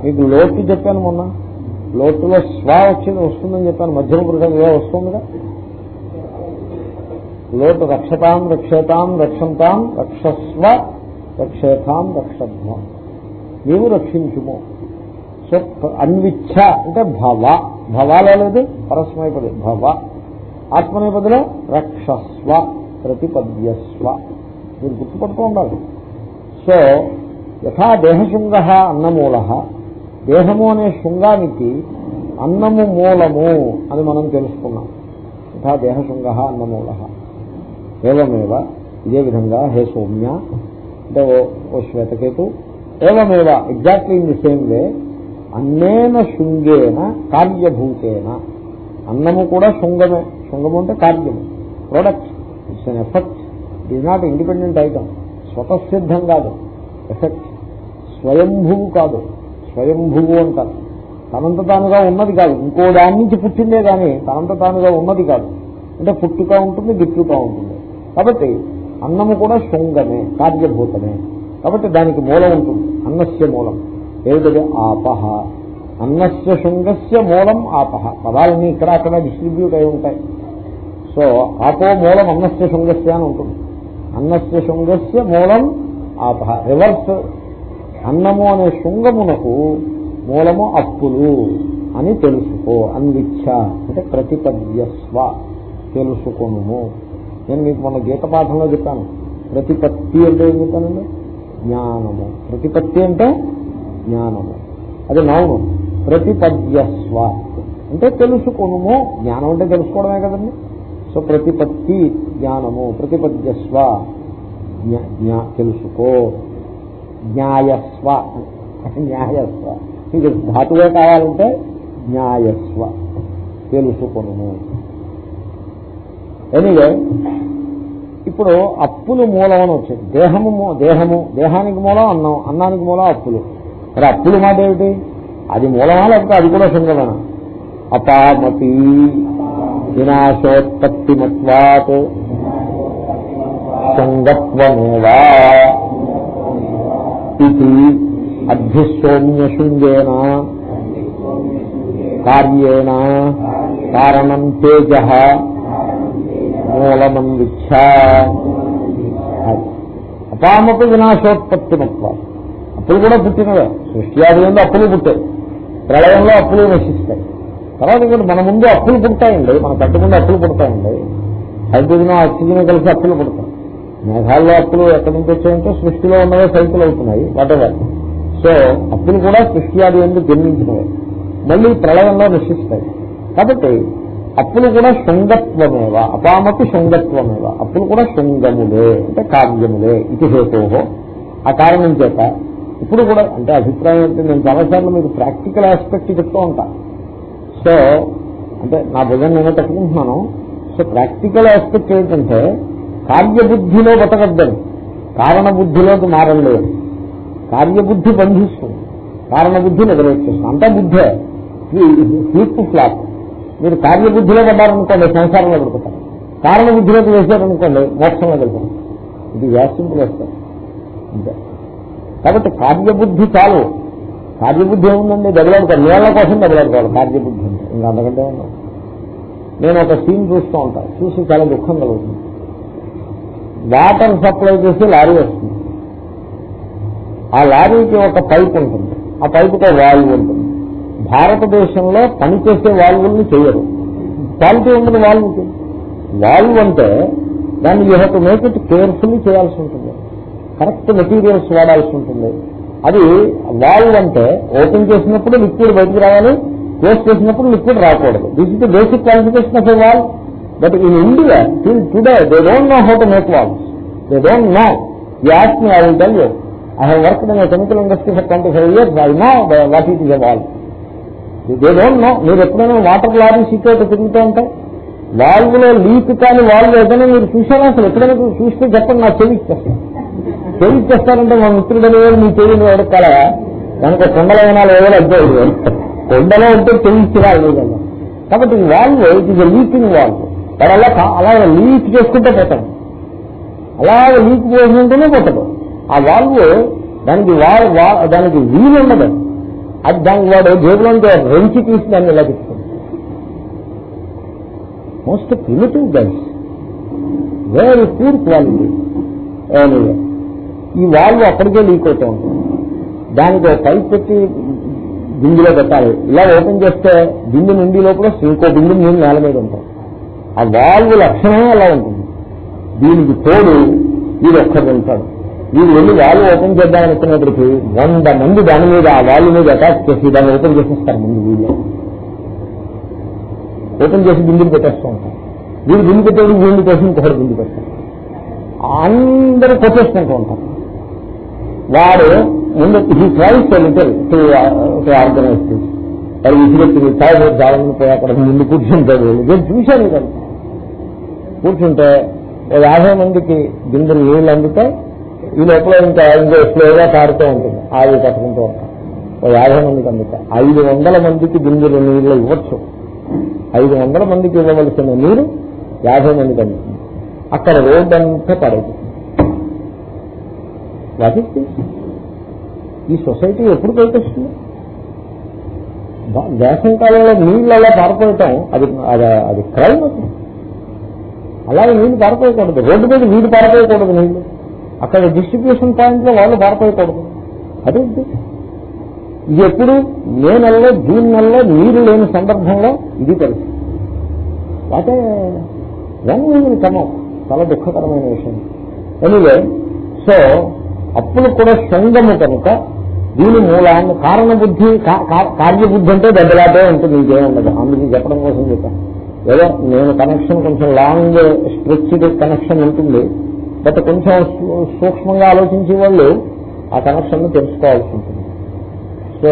మీకు లోటు చెప్పాను మొన్న. లోటులో స్వ వచ్చింది వస్తుందని చెప్పాను. మధ్యమ పురుషం ఏ వస్తుందిగా. లోటు రక్షతాం రక్షేతాం రక్షంతాం రక్షస్వ రక్షేతాం రక్షధ్వ. నీవు రక్షించుము. సో అన్విచ్ఛ అంటే భవ. భవాలో లేదు పరస్మైపది భవ. ఆత్మనేపదిలో రక్షస్వ ప్రతిపద్యస్వ. మీరు గుర్తుపడుతూ ఉండాలి. సో యథా దేహశృంగ అన్నమూల. దేహము అనే శృంగానికి అన్నము మూలము అని మనం తెలుసుకున్నాం. యథా దేహశృంగ అన్నమూల. ఏవమేవ? ఇదే విధంగా హే సౌమ్య అంటే ఓ ఓ Shvetaketu. ఏవమేవ? Exactly in the same way. అన్నేన శృంగేన కార్యభూతేన. అన్నము కూడా శృంగమే. శృంగము అంటే కార్యము. Product it's an effect it is not independent item స్వతసిద్ధం కాదు. ఎఫెక్ట్ స్వయంభువు కాదు. స్వయంభువు అంటారు. తనంత తానుగా ఉన్నది కాదు. ఇంకో దాని నుంచి పుట్టిందే కానీ తనంత తానుగా ఉన్నది కాదు. అంటే పుట్టుక ఉంటుంది గిట్టుక ఉంటుంది. కాబట్టి అన్నము కూడా శృంగమే కార్యభూతమే. కాబట్టి దానికి మూలం ఉంటుంది. అన్నస్య మూలం. ఏమిటది? ఆపహ. అన్నస్య శృంగస్య మూలం ఆపహ. పదాలన్నీ ఇక్కడ అక్కడ డిస్ట్రిబ్యూట్ అయి ఉంటాయి. సో ఆపో మూలం అన్నస్య శృంగస్య అని ఉంటుంది. అన్నస్య శృంగస్య మూలం ఆపహ. రివర్స్ అన్నము అనే శృంగమునకు మూలము అప్పులు అని తెలుసుకో. అన్విచ్ఛ అంటే ప్రతిపద్యస్వ తెలుసుకును నేను మీకు మొన్న గీత పాఠంలో చెప్పాను. ప్రతిపత్తి అంటే ఏం చెప్పానండి జ్ఞానము. ప్రతిపత్తి అంటే జ్ఞానము. అది నౌను ప్రతిపద్యస్వ. అంటే తెలుసుకొనుము జ్ఞానం అంటే తెలుసుకోవడమే కదండి. సో ప్రతిపత్తి జ్ఞానము ప్రతిపద్యస్వ. జ్ఞా- జ్ఞా- తెలుసుకో. న్యాయస్వ న్యాయస్వ ఇది ధాతువే కావాలంటే న్యాయస్వ తెలుసుకొను ఎనివే ఇప్పుడు అప్పులు మూలం అని వచ్చింది. దేహము దేహము దేహానికి మూలం అన్నం అన్నానికి మూలం అప్పులు. మరి అప్పులు మాట ఏమిటి? అది మూలమా లేకపోతే అది కూడా శృంగమేనా అపామతి వినాశోత్పత్తి మత్వాత్ సంగత్వమేవా ఇది అధ్యసౌమ్యశృంగేన కార్యేణ కారణం తేజ మూలమం మూలమన్విచ్ఛ అపామపు వినాశోత్పత్తి మత్వ అప్పులు కూడా పుట్టినవే. సృష్టి ఆది ముందు అప్పులు పుట్టాయి. ప్రళయంలో అప్పులు నశిస్తాయి తర్వాత ఇంకోటి మన ముందు అప్పులు పుడతాయండి. మన కట్టు ముందు అప్పులు పుడతాయండి. హైడ్రోజన్ ఆక్సిజన్ కలిసి అప్పులు పుడతాయి. మేఘాల్లో అప్పులు ఎక్కడి నుంచి వచ్చాయంటే సృష్టిలో ఉన్నవే సైకిల్ అవుతున్నాయి వాటెవర్ సో అప్పులు కూడా సృష్టి అది ఎందుకు జన్మించినవే. మళ్ళీ ప్రళయంలో నశిస్తాయి కాబట్టి అప్పులు కూడా శృంగత్వమేవ? అపామకి శృంగత్వమేవ? అప్పులు కూడా శృంగములే అంటే కావ్యములే ఇది హేతోహో ఆ కారణం చేత ఇప్పుడు కూడా అంటే అభిప్రాయం ఏంటి? నేను చాలాసార్లు మీకు ప్రాక్టికల్ ఆస్పెక్ట్ చెప్తూ ఉంటాను సో అంటే నా భుజం నేనే తట్టుకుంటున్నాను. సో ప్రాక్టికల్ ఆస్పెక్ట్ ఏంటంటే కార్యబుద్ధిలో బతకద్దని. కారణబుద్ధిలోకి మారలేదు కార్యబుద్ధి బంధిస్తుంది. కారణబుద్ధి నెరవేర్చేస్తుంది అంతా బుద్ధే. Flip flop. మీరు కార్యబుద్ధిలో పడ్డారనుకోండి సంసారంలో పడుకుంటారు కారణబుద్ధిలోకి వేసారనుకోండి మోక్షంలో వెళ్తారు ఇది వ్యాసింపులు వేస్తారు అంతే. కాబట్టి కార్యబుద్ధి చాలు. కార్యబుద్ధి ఏముందండి? దెబ్బలాడుకోవాలి నీళ్ళ కోసం దెబ్బలాడుకోవాలి కార్యబుద్ధి ఇంకా అంతకంటే నేను ఒక సీన్ చూస్తూ ఉంటాను చూసి చాలా దుఃఖం కలుగుతుంది. వాటర్ సప్లై చేసి లారీ వస్తుంది. ఆ లారీకి ఒక పైప్ ఉంటుంది. ఆ పైపుతో వాల్వ్ ఉంటుంది. భారతదేశంలో పనిచేసే వాల్వుల్ని చేయరు. క్వాలిటీ ఉండదు వాల్వ్కి. వాల్వ్ అంటే దాన్ని you have to make it carefully చేయాల్సి ఉంటుంది. కరెక్ట్ మెటీరియల్స్ వాడాల్సి ఉంటుంది. అది వాల్వ్ అంటే ఓపెన్ చేసినప్పుడు లిక్విడ్ బయటకు రావాలి క్లోజ్ చేసినప్పుడు లిక్విడ్ రాకూడదు. This is the basic qualification of a valve but in India till today they don't know how to make valves they don't know you ask me I will tell you I have work in chemical industry for twenty five years I know what it is a valve they don't know మీరు ఎప్పుడైనా water lorry secret తిరుగుతూ ఉంటాయి వాల్వ్లో leak కానీ valve ఏదైనా మీరు చూసారా అసలు ఎప్పుడైనా చూస్తే చెప్పండి నా చెవి ఇచ్చేస్తాను. చెవి చేస్తారంటే మా మిత్రుడు అనేవాడు మీ చెవి అడగాల. దానికి కొండల వినాలి ఏదో అడ్డాడు కొండలో ఉంటే చెవి కదా కాబట్టి ఈ valve it is leaking valve వాడు అలా అలా లీక్ చేసుకుంటే పోతాడు. అలాగే లీక్ చేసుకుంటూనే పోతాడు. ఆ వాల్వ్ దానికి దానికి వీలు ఉండదు. అది దానికి వాడు జేబులోంచి రెంచి తీసి దాన్ని ఇలా తీసుకుంటాడు most primitive guys very poor quality anyway ఈ వాల్వ్ అప్పటికే లీక్ అవుతూ ఉంటుంది దానికి ఒక పైప్ పెట్టి బిందులో పెట్టాలి. ఇలా ఓపెన్ చేస్తే బిందు నిండి లోపల ఇంకో బిందు నీళ్ళు నేల మీద ఉంటాయి. ఆ వాల్వ్ లక్షణమే అలా ఉంటుంది. దీనికి తోడు వీడు ఒక్కడు ఉంటాడు. వీడు వెళ్ళి వాల్వ్ ఓపెన్ చేద్దాం అనుకునేప్పటికీ వంద మంది దాని మీద ఆ వాల్వ్ మీద అటాచ్ చేసి దాన్ని ఓపెన్ చేసేస్తారు ముందు వీళ్ళు. ఓపెన్ చేసి బిందులు పెట్టేస్తూ ఉంటారు. వీడు బిందు పెట్టేది వీళ్ళు కోసం ఇంకొకటి బిందు పెడతారు అందరూ కొట్టేసుకుంటూ ఉంటారు. వాడు ముందు he tries little to organize this అది విసిరెత్తి తాగు జాలని పోయి అక్కడ ముందు కూర్చుంటాడు నేను చూశాను కదా. కూర్చుంటే యాభై మందికి బిందులు నీళ్ళు అందితే ఈ లోపల ఇంకా ఇంకో స్లోగా కారుతూ ఉంటుంది. ఆవి కట్టుకుంటూ ఉంటాం ఓ యాభై మందికి అందుతాయి. ఐదు వందల మందికి బిందులు నీళ్ళు ఇవ్వచ్చు. ఐదు వందల మందికి ఇవ్వవలసిన నీరు యాభై మందికి అందుతుంది. అక్కడ రోడ్డు అంతా పడదు వాటికి ఈ సొసైటీ ఎప్పుడు పైకొస్తుంది వేసం కాలంలో నీళ్ళు అలా పారిపోయటం అది అది క్రైమ్ అది. అలాగే నీళ్ళు పారిపోయకూడదు. రోడ్డు మీద నీళ్ళు పారిపోయకూడదు నీళ్ళు అక్కడ డిస్ట్రిబ్యూషన్ పాయింట్లో వాళ్ళు పారిపోయకూడదు. అదేంటి ఇది ఎప్పుడు? మే నెలలో జూన్ నెలలో నీరు లేని సందర్భంలో ఇది పరిస్థితి అయితే వెన్ కమం చాలా దుఃఖకరమైన విషయం. ఎనివే సో అప్పులు కూడా సంగము కనుక దీని మూలాన్ని కారణబుద్ధి కార్యబుద్ధి అంటే దెబ్బలాటే ఉంటుంది ఇంకేం ఉండదు. అందుకు చెప్పడం కోసం చెప్పాను ఏదో నేను కనెక్షన్ కొంచెం లాంగ్ స్ట్రెచ్డ్ కనెక్షన్ ఉంటుంది. బట్ కొంచెం సూక్ష్మంగా ఆలోచించే వాళ్ళు ఆ కనెక్షన్ తెలుసుకోవాల్సి ఉంటుంది. సో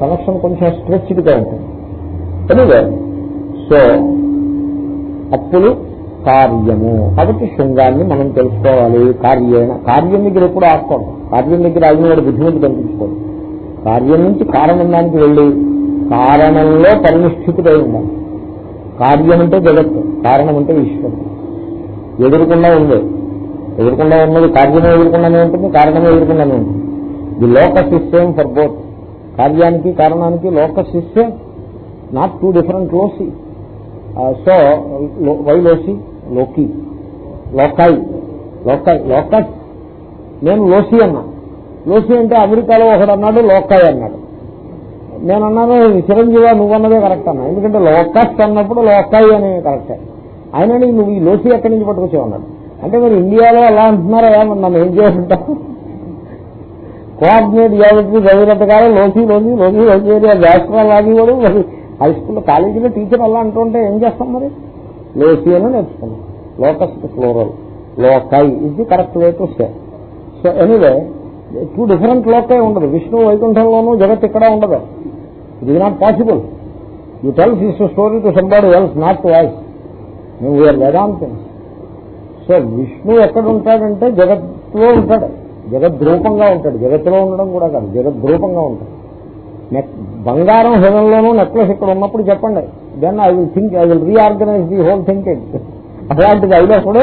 కనెక్షన్ కొంచెం స్ట్రెచ్డ్గా ఉంటుంది. ఎనివే సో అప్పులు కార్యము. కాబట్టి శృంగాన్ని మనం తెలుసుకోవాలి. కార్యేణ కార్యం దగ్గర ఎప్పుడు ఆపుకోండి కార్యం దగ్గర ఆగిన వాడు బుద్ధిమంతి కనిపించుకోండి. కార్యం నుంచి కారణం దానికి వెళ్ళి కారణంలో పరినిష్ఠితుడై ఉండాలి. కార్యం అంటే జగత్తు కారణం అంటే ఈశ్వరుడు. ఎదురుకుండా ఉంది. ఎదురుకుండా ఉన్నది కార్యమే ఎదురుకుండానే ఉంటుంది కారణమే ఎదురుకుండానే ఉంటుంది. The locus is same for both కార్యానికి కారణానికి locus is same not two different loci so why loci లోకి. లోకాయి లోకాయి లోకస్ నేను లోసి అన్నా. లోసి అంటే అమెరికాలో ఒకడు అన్నాడు లోకాయ్ అన్నాడు. నేను అన్నాను చిరంజీవి నువ్వన్నదే కరెక్ట్ అన్నా. ఎందుకంటే లోకస్ అన్నప్పుడు లోకాయి అని కరెక్టే. ఆయన నువ్వు ఈ లోసి ఎక్కడి నుంచి పట్టుకొచ్చావు అన్నాడు. అంటే మరి ఇండియాలో అలా అంటున్నారా ఏమన్నా నన్ను ఏం చేస్తుంటాం కోఆర్డినేట్ జాగ్రత్త చదివినంత లోసి లోసి లోసి లోసి ఏరియా వ్యాస్ట్రాలు ఆగివాడు మరి హై స్కూల్లో కాలేజీలో టీచర్ అలా అంటుంటే ఏం చేస్తాం మరి? లేసి అని నేర్చుకున్నాం. Locus plural loci is the correct way to say. So anyway two different loci ఉండదు. విష్ణు వైకుంఠంలోనూ జగత్ ఇక్కడ ఉండదు. It is not possible you tells is story to somebody else not to voice మేము వీఆర్ వేదాంతం సో విష్ణు ఎక్కడ ఉంటాడంటే జగత్తులో ఉంటాడు. జగద్రూపంగా ఉంటాడు. జగత్తులో ఉండడం కూడా కాదు. జగద్రూపంగా ఉంటాడు. బంగారం హృదయంలోనూ నెక్లెస్ ఇక్కడ ఉన్నప్పుడు చెప్పండి. Then I will think I will reorganize the whole thinking అలాంటిది అయినప్పుడు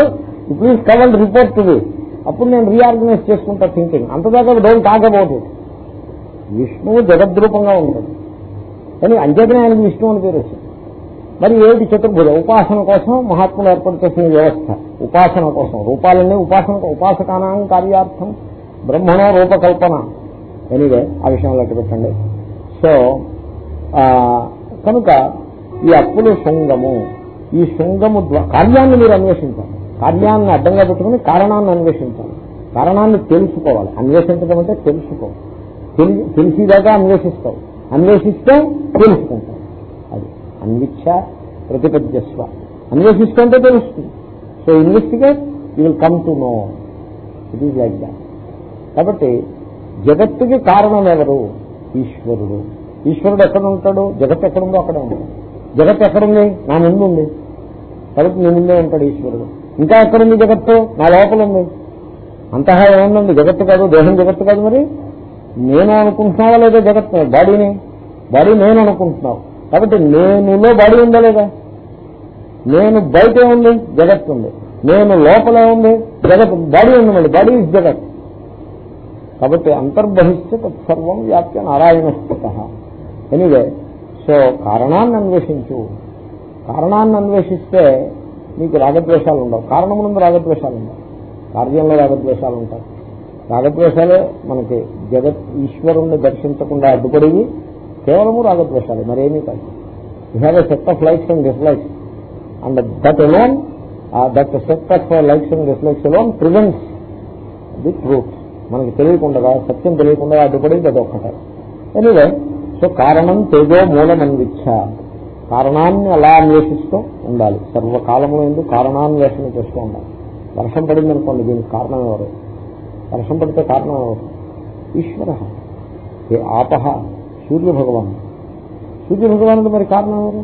ప్లీజ్ కవల్ రిపోర్ట్ ఇది అప్పుడు నేను రీఆర్గనైజ్ చేసుకుంటా థింకింగ్ అంతదాకా డోంట్ టాక్ అబౌట్ ఇట్ విష్ణువు జగద్రూపంగా ఉంటాడు కానీ అంచేతనే ఆయనకి విష్ణు అని పేరు వచ్చింది. మరి ఏది చతుర్భుజ? ఉపాసన కోసం మహాత్ములు ఏర్పాటు చేసిన వ్యవస్థ. ఉపాసన కోసం. రూపాలన్నీ ఉపాసన ఉపాసకానం కార్యార్థం. బ్రహ్మణ రూపకల్పన. ఎనివే ఆ విషయంలో పెట్టండి సో కనుక ఈ అప్పులు శృంగము. ఈ శృంగము కార్యాన్ని మీరు అన్వేషించాలి. కార్యాన్ని అడ్డంగా పెట్టుకుని కారణాన్ని అన్వేషించాలి. కారణాన్ని తెలుసుకోవాలి. అన్వేషించడం అంటే తెలుసుకోవాలి. తెలిసిదాకా అన్వేషిస్తావు. అన్వేషిస్తే తెలుసుకుంటావు. అది అన్విచ్ఛ ప్రతిపద్యస్వ. అన్వేషిస్తుంటే తెలుస్తుంది. So investigate you will come to know it is like that కాబట్టి జగత్తుకి కారణం ఎవరు? ఈశ్వరుడు. ఈశ్వరుడు ఎక్కడ ఉంటాడు? జగత్ ఎక్కడుందో అక్కడే ఉంటాడు జగత్ ఎక్కడుంది? నా ముందు ఉంది. కాబట్టి నీ ముందే ఉంటాడు ఈశ్వరుడు. ఇంకా ఎక్కడుంది జగత్తు? నా లోపల ఉంది. అంతహా ఏముందండి జగత్తు కాదు దేహం జగత్తు కాదు మరి. నేను అనుకుంటున్నావా లేదా జగత్ బాడీని. బాడీ నేను అనుకుంటున్నావు. కాబట్టి నేనులో బాడీ ఉందా లేదా? నేను బయట ఉంది జగత్ ఉంది. నేను లోపల ఉంది జగత్ బాడీ ఉంది మళ్ళీ. బాడీ ఇస్ జగత్ కాబట్టి అంతర్బహిష్ట తత్సర్వం వ్యాప్య నారాయణ స్థిత ఎనివే సో కారణాన్ని అన్వేషించు కారణాన్ని అన్వేషిస్తే మీకు రాగద్వేషాలు ఉండవు కారణమునందు రాగద్వేషాలు ఉండవు కార్యంలో రాగద్వేషాలు ఉంటాయి రాగద్వేషాలే మనకి జగత్ ఈశ్వరుణ్ణి దర్శించకుండా అడ్డుపడేవి కేవలము రాగద్వేషాలు మరేమీ కాదు. You have a set of likes and dislikes and that alone that set of likes and dislikes alone prevents the truth మనకి తెలియకుండా సత్యం తెలియకుండా అడ్డుపడేది అది ఒక్కటే. ఎనివే సో కారణం తేజో మూలమన్విచ్ఛ కారణాన్ని అలా అన్వేషిస్తూ ఉండాలి. సర్వకాలంలో ఎందుకు కారణాన్వేషణ చేస్తూ ఉండాలి? వర్షం పడింది అనుకోండి దీనికి కారణం ఎవరు? వర్షం పడితే కారణం ఎవరు? ఈశ్వర. ఏ ఆపహ సూర్య భగవాన్ సూర్య భగవానుడు మరి కారణం ఎవరు?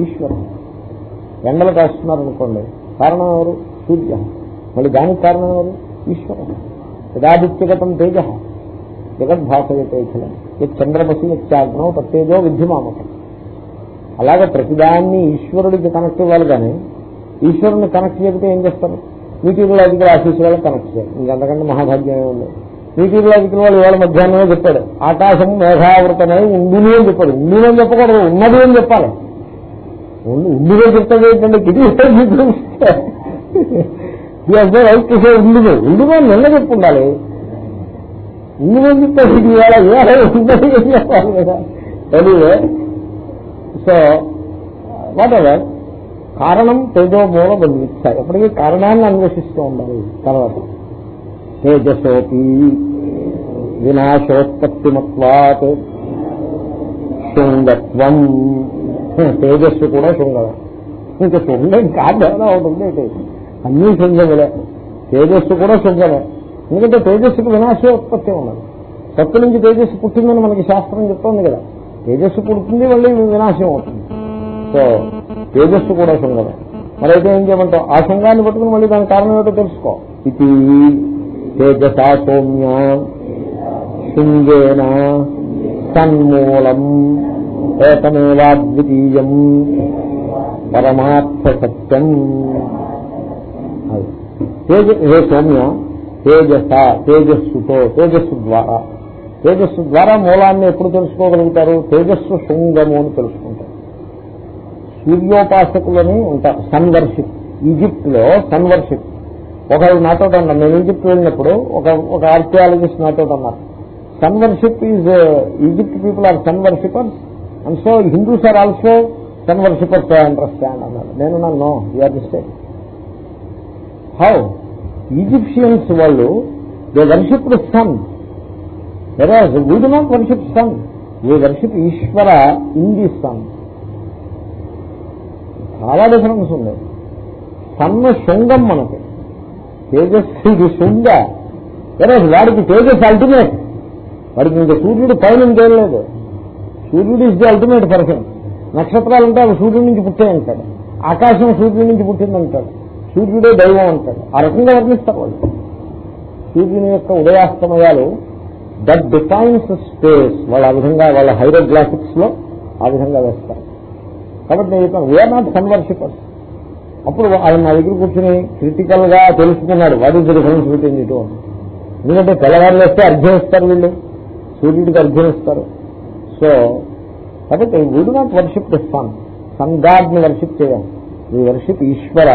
ఈశ్వర. ఎండలు కాస్తున్నారనుకోండి కారణం ఎవరు? సూర్య. మళ్ళీ దానికి కారణం ఎవరు? ఈశ్వర. యదాదిత్యగతం తేజ జగద్భాసయతే ఖిలం చంద్రమసి నిత్యాగ్నం తత్తేజో విద్యమామకం అలాగే ప్రతిదాన్ని ఈశ్వరుడికి కనెక్ట్ ఇవ్వాలి కానీ ఈశ్వరుని కనెక్ట్ చేయకపోతే ఏం చేస్తారు? మీటీరియలాజికల్ ఆఫీస్ వాళ్ళకి కనెక్ట్ చేయాలి. ఇంకంతకంటే మహాభాగ్యం ఉంది మీటీరియలాజికల్ వాళ్ళు ఇవాళ మధ్యాహ్నమే చెప్పాడు. ఆకాశం మేఘావృతమై ఉండిని అని చెప్పాడు. ఉండిని అని చెప్పకూడదు. ఉన్నది అని చెప్పాలి. ఉండినే చెప్తాడు ఏంటంటే కిటి రైట్ టు చేసే ఉండినే. ఉండినే నిన్న చెప్పు ఉండాలి ఉండినే చెప్తాడు ఇది ఇవాళ ఇవాళ ఉండదు చెప్పాలి కదా. ఎనీవే సో వాట్ ఎవర్ కారణం తేజోమూల బంధిస్తాయి ఎప్పటికీ కారణాన్ని అన్వేషిస్తూ ఉండాలి తర్వాత. తేజసోపి వినాశోత్పత్తిమత్వాత్ శృంగత్వం. తేజస్సు కూడా శృంగం ఇంకా శృంగం కాదు ఎలా ఉంటుంది అన్నీ శృంగములే. తేజస్సు కూడా శృంగమే. ఎందుకంటే తేజస్సుకు వినాశోత్పత్తి ఉన్నది. సత్తు నుంచి తేజస్సు పుట్టిందని మనకి శాస్త్రం చెప్తోంది కదా. తేజస్సు పుడుతుంది మళ్ళీ వినాశం అవుతుంది. సో తేజస్సు కూడా శృంగమే. మరైతే ఏం చేయమంటావు ఆ శృంగాన్ని పట్టుకుని మళ్ళీ దాని కారణం ఏమిటో తెలుసుకో. ఇది తేజసా సౌమ్య శృంగేన తన్మూలం ఏకమేవాద్వితీయం పరమార్థ సత్యం. తేజ హే సౌమ్య తేజస తేజస్సుతో తేజస్సు ద్వారా. తేజస్సు ద్వారా మూలాన్ని ఎప్పుడు తెలుసుకోగలుగుతారు? తేజస్సు శృంగము అని తెలుసుకుంటారు. సూర్యోపాసకులని ఉంటారు. సన్వర్షిప్ ఈజిప్ట్లో సన్వర్షిప్ ఒకరు నాతో అన్నారు నేను ఈజిప్ట్ వెళ్ళినప్పుడు ఒక ఒక ఆర్కియాలజిస్ట్ నాతో అన్నారు sun worship is Egypt people are sun worshippers and so Hindus are also sun worshippers I understand అన్నారు. నేను నన్ను you are mistake how Egyptians వాళ్ళు they worship sun whereas we do not worship sun we worship Ishwara in the sun చాలా difference ఉంది. సన్న శృంగం మనకి. తేజస్సు ఇది శృంగ. వెరాజ్ వాడికి తేజస్ అల్టిమేట్ వాడికి ఇంకా సూర్యుడు పైన ఇంకేం లేదు సూర్యుడు ఇస్ ది అల్టిమేట్ పర్సన్ నక్షత్రాలు అంటే అవి సూర్యుడి నుంచి పుట్టాయంటాడు. ఆకాశం సూర్యుడి నుంచి పుట్టిందంటాడు. సూర్యుడే దైవం అంటాడు. ఆ రకంగా వర్ణిస్తారు వాళ్ళు. సూర్యుని యొక్క ఉదయాస్తమయాలు దట్ డిఫైన్స్ స్పేస్ వాళ్ళు ఆ విధంగా వాళ్ళ హైరోగ్రాఫిక్స్లో ఆ విధంగా వేస్తారు. కాబట్టి నేను చెప్పాను వీఆర్ నాట్ సన్ వర్షిపర్స్ అప్పుడు ఆయన నా దగ్గర కూర్చుని క్రిటికల్గా తెలుసుకున్నాడు. What is the difference between ఇటు ఎందుకంటే తెల్లవారులు వస్తే అర్ఘ్యం ఇస్తారు వీళ్ళు. సూర్యుడికి అర్ఘ్యం ఇస్తారు సో కాబట్టి వీడు నాట్ వర్షిప్ ఇస్తాను సన్ గాడ్ని వర్షిప్ చేయాలి ఈ worship Ishwara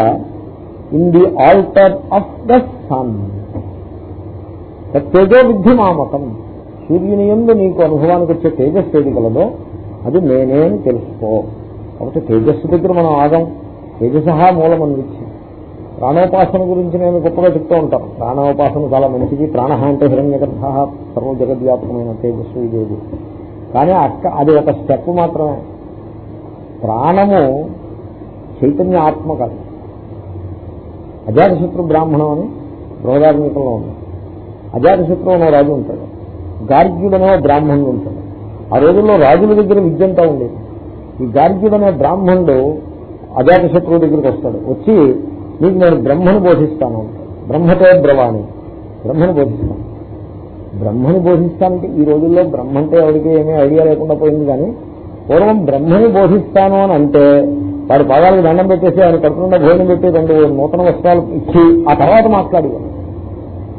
in the altar of the sun తేజో బుద్ధి మామకం సూర్యుని ఎందు నీకు అనుభవానికి వచ్చే తేజస్సు ఏది కలదో అది నేనే అని తెలుసుకో. కాబట్టి తేజస్సు దగ్గర మనం ఆగం. తేజసహా మూలం అనిపించి. ప్రాణోపాసన గురించి నేను గొప్పగా చెప్తూ ఉంటాను ప్రాణోపాసన చాలా మంచిది. ప్రాణ అంటే హిరణ్య గర్భ సర్వ జగద్వ్యాపకమైన తేజస్సు ఇదేది కానీ అక్క అది ఒక స్టెప్ మాత్రమే. ప్రాణము చైతన్య ఆత్మ కాదు. అజాతశత్రు బ్రాహ్మణం అని బృహదార్మికంలో ఉంది. అజాతశత్రు అనే రాజు ఉంటాడు. గార్గ్యుడనే బ్రాహ్మణుడు ఉంటాడు. ఆ రోజుల్లో రాజుల దగ్గర విద్యంతా ఉండేది. ఈ గార్గ్యుడనే బ్రాహ్మణుడు అజాతశత్రువు దగ్గరికి వస్తాడు. వచ్చి నీకు నేను బ్రహ్మను బోధిస్తాను బ్రహ్మతో బ్రవాణి బ్రహ్మను బోధిస్తాను బ్రహ్మను బోధిస్తానంటే ఈ రోజుల్లో బ్రహ్మంటే ఎవరికి ఏమీ ఐడియా లేకుండా పోయింది కానీ పూర్వం బ్రహ్మని బోధిస్తాను అని అంటే వాడి పాదాలకు దండం పెట్టేసి ఆయన కడుపుకుండా భోజనం పెట్టి రెండు నూతన వస్త్రాలు ఇచ్చి ఆ తర్వాత మాట్లాడేవాడు.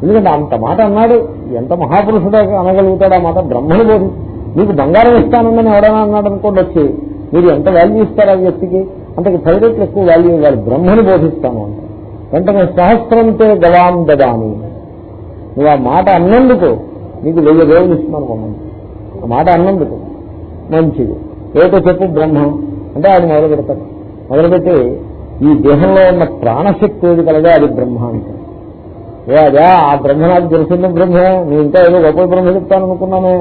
ఎందుకంటే అంత మాట అన్నాడు ఎంత మహాపురుషుడు అనగలుగుతాడు ఆ మాట బ్రహ్మని బోధి. మీకు బంగారం ఇస్తానని ఎవరైనా అన్నాడు అనుకోండి వచ్చి మీరు ఎంత వాల్యూ ఇస్తారు ఆ వ్యక్తికి? అంతకు పది రెట్లు ఎక్కువ వాల్యూ ఇవ్వాలి బ్రహ్మని బోధిస్తాను అంటే వెంటనే సహస్రంతో గవాం దదాని నువ్వు ఆ మాట అన్నందుకు నీకు వెయ్యి రోజులు ఇస్తున్నాను మమ్మల్ని ఆ మాట అన్నందుకు. మంచిది. ఏదో చెప్పు బ్రహ్మం. అంటే ఆయన మొదలు పెడతాడు మొదలుపెట్టి ఈ దేహంలో ఉన్న ప్రాణశక్తి ఏది కలదో అది బ్రహ్మ అంటే ఏ అదే ఆ బ్రహ్మ నాకు తెలిసింది బ్రహ్మ నేను ఇంకా ఏదో గొప్ప బ్రహ్మ చెప్తాను అనుకున్నాను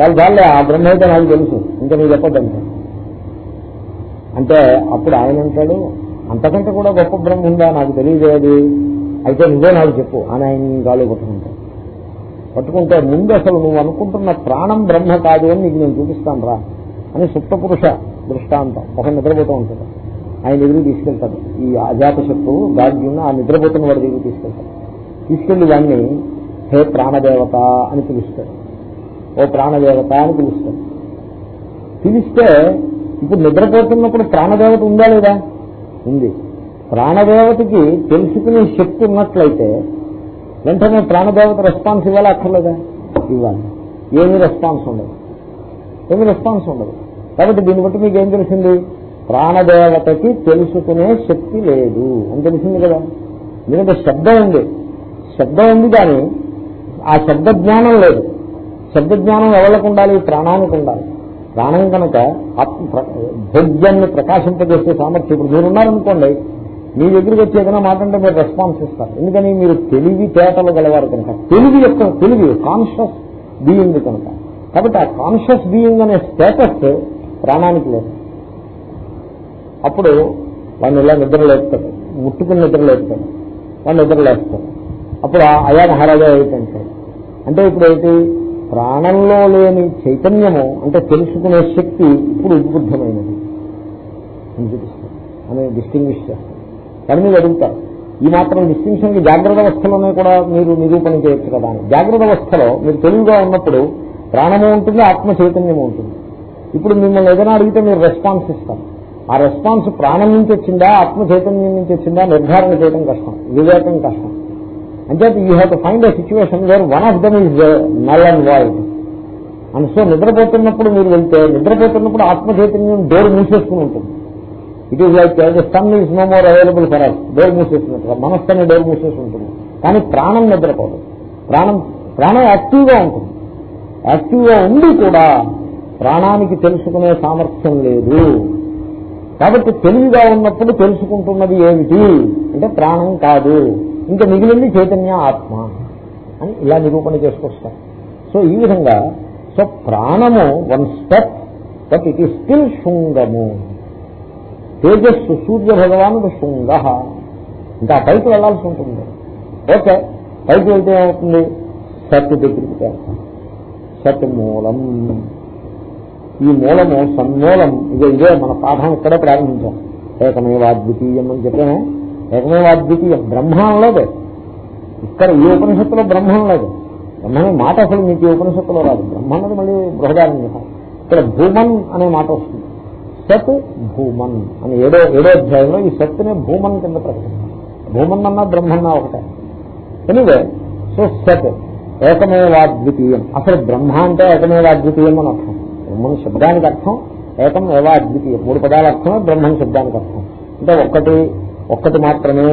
చాలా చాలే ఆ బ్రహ్మ అయితే నాకు తెలుసు. ఇంకా నీకు చెప్పద్దంటే. అంటే అప్పుడు ఆయన అంటాడు అంతకంటే కూడా గొప్ప బ్రహ్మ ఉందా? నాకు తెలియదేది అయితే నువ్వే నాకు చెప్పు. అని ఆయన గాలి పట్టుకుంటాడు పట్టుకుంటే ముందు అసలు నువ్వు అనుకుంటున్న ప్రాణం బ్రహ్మ కాదు అని నీకు నేను చూపిస్తాను రా అని సుప్తపురుష దృష్టాంతం. ఒక నిద్రపోతూ ఉంటాడు ఆయన దగ్గరికి తీసుకెళ్తాడు. ఈ అజాత శత్రువు గాడ్యున్న ఆ నిద్రపోతున్న వాడి దగ్గరికి తీసుకెళ్తాడు. తీసుకెళ్ళి దాన్ని హే ప్రాణదేవత అని పిలుస్తాడు. ఓ ప్రాణదేవత అని పిలుస్తాడు. పిలిస్తే ఇప్పుడు నిద్రపోతున్నప్పుడు ప్రాణదేవత ఉందా లేదా? ఉంది. ప్రాణదేవతకి తెలుసుకునే శక్తి ఉన్నట్లయితే వెంటనే ప్రాణదేవత రెస్పాన్స్ ఇవ్వాలి అక్కర్లేదా? ఇవ్వాలి. ఏమి రెస్పాన్స్ ఉండదు. ఏమి రెస్పాన్స్ ఉండదు. కాబట్టి దీన్ని బట్టి మీకు ఏం తెలిసింది? ప్రాణదేవతకి తెలుసుకునే శక్తి లేదు అని తెలిసింది కదా. ఎందుకంటే శబ్దం ఉంది. శబ్దం ఉంది కానీ ఆ శబ్ద జ్ఞానం లేదు. శబ్ద జ్ఞానం ఎవరికి ఉండాలి? ప్రాణానికి ఉండాలి. ప్రాణం కనుక ఆత్మ భోగ్యాన్ని ప్రకాశింపజేసే సామర్థ్యం. ఇప్పుడు మీరున్నారనుకోండి మీ దగ్గరికి వచ్చి ఏదైనా మాట్లాడితే మీరు రెస్పాన్స్ ఇస్తారు. ఎందుకని? మీరు తెలివి తేటలు గలవారు కనుక. తెలివి యొక్క తెలివి కాన్షియస్ బీయింగ్ కనుక. కాబట్టి ఆ కాన్షియస్ బీయింగ్ అనే స్టేటస్ ప్రాణానికి లేదు. అప్పుడు వాడిని ఇలా నిద్ర లేపుతాడు. ముట్టుకుని నిద్ర లేపుతాడు. వాడిని నిద్ర లేస్తాడు అప్పుడు అయా మహారాజా ఏమిటంటాడు అంటే ఇప్పుడు ఏంటి ప్రాణంలో లేని చైతన్యము అంటే తెలుసుకునే శక్తి ఇప్పుడు ఉద్బుద్ధమైనది అని చూపిస్తాడు. అని డిస్టింగ్విష్ చేస్తాడు. దాని మీద అడుగుతారు ఈ మాత్రం డిస్టింక్షన్ జాగ్రత్త అవస్థలోనే కూడా మీరు నిరూపణ చేయొచ్చు కదా అని. జాగ్రత్త అవస్థలో మీరు తెలుగుగా ఉన్నప్పుడు ప్రాణము ఉంటుంది ఆత్మ చైతన్యము ఉంటుంది. ఇప్పుడు మిమ్మల్ని ఏదైనా అడిగితే మీరు రెస్పాన్స్ ఇస్తారు. ఆ రెస్పాన్స్ ప్రాణం నుంచి వచ్చిందా ఆత్మ చైతన్యం నుంచి వచ్చిందా నిర్ధారణ చేయడం కష్టం వివేకం కష్టం. అంటే you have to find a situation where one of them is null and void and so నిద్రపోతున్నప్పుడు మీరు వెళ్తే నిద్రపోతున్నప్పుడు ఆత్మ చైతన్యం డోర్ మూసేసుకుని ఉంటుంది. It is like the sun is no more available for us door మూసేసినట్టుగా మనస్సుని డోర్ మూసేసి ఉంటుంది. కానీ ప్రాణం నిద్రపోదు. ప్రాణం ప్రాణం యాక్టివ్గా ఉంటుంది. యాక్టివ్గా ఉండి కూడా ప్రాణానికి తెలుసుకునే సామర్థ్యం లేదు. కాబట్టి తెలివిగా ఉన్నప్పుడు తెలుసుకుంటున్నది ఏమిటి? అంటే ప్రాణం కాదు. ఇంకా మిగిలింది చైతన్య ఆత్మ అని ఇలా నిరూపణ చేసుకొస్తాం సో ఈ విధంగా సో ప్రాణము one step but it is still శృంగము. తేజస్సు సూర్య భగవానుడు శృంగ. ఇంకా పైకి వెళ్ళాల్సి ఉంటుంది. ఓకే పైకి వెళ్తే ఏమవుతుంది? సత్తు దగ్గరికి వెళ్తాం సత్ మూలం. ఈ మూలము సన్మూలం ఇదే ఇదే మన పాఠం ఇక్కడే ప్రారంభించాం. ఏకమేవాద్వితీయం అని చెప్పాను ఏకమేవాద్వితీయం బ్రహ్మం లేదు. ఇక్కడ ఈ ఉపనిషత్తులో బ్రహ్మం లేదు. బ్రహ్మనే మాట అసలు మీకు ఈ ఉపనిషత్తులో రాదు. బ్రహ్మ అన్నది మళ్ళీ బృహదారణ్యత ఇక్కడ భూమన్ అనే మాట వస్తుంది. సత్ భూమన్ అని ఏడో ఏడో అధ్యాయంలో ఈ సత్తునే భూమన్ కింద ప్రకటిస్తారు భూమన్ అన్నా బ్రహ్మన్నా ఒకటే. ఎనివే సో సత్ ఏకమేవాద్వితీయం. అసలు బ్రహ్మ అంటే ఏకమేవాద్వితీయం అని అర్థం. బ్రహ్మం శబ్దానికి అర్థం ఏకం ఏవా అద్వితీయం మూడు పదాల అర్థమే బ్రహ్మం శబ్దానికి అర్థం. అంటే ఒక్కటి ఒక్కటి మాత్రమే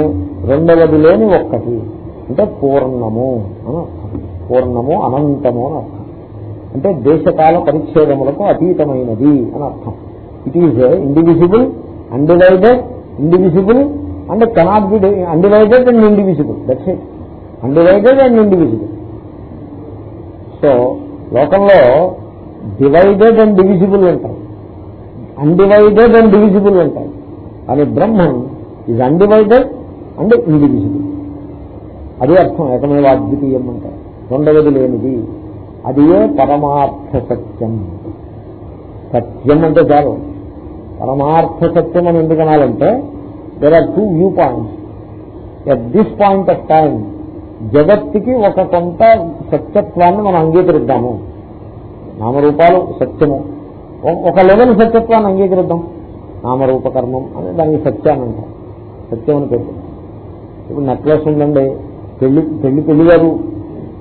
రెండవది లేని ఒక్కటి. అంటే పూర్ణము అని అర్థం. పూర్ణము అనంతము అని అర్థం. అంటే దేశకాల పరిచ్ఛేదములకు అతీతమైనది అని అర్థం. It is indivisible undivided indivisible and cannot be undivided and indivisible that's it undivided and indivisible so లోకంలో డివైడెడ్ అండ్ డివిజిబుల్ ఉంటాయి అన్డివైడెడ్ అండ్ డివిజిబుల్ ఉంటాయి కానీ బ్రహ్మం ఇది అన్డివైడెడ్ అండ్ ఇండివిజిబుల్ అదే అర్థం. ఏకమేవ అద్వితీయం అంటారు. రెండవది లేనిది అది ఏ పరమార్థ సత్యం? సత్యం అంటే చాలు. పరమార్థ సత్యం అని ఎందుకు అనాలంటే there are two view points at this point of time జగత్తుకి ఒక కొంత సత్యత్వాన్ని మనం అంగీకరిద్దాము. నామరూపాలు సత్యము. ఒక లెవెల్ సత్యత్వాన్ని అంగీకరిద్దాం. నామరూపకర్మం అని దానికి సత్యాన్ని అంటాం సత్యం అని పెట్టు ఇప్పుడు నెక్లెస్ ఉందండి. పెళ్ళి పెళ్ళి పెళ్ళిగారు.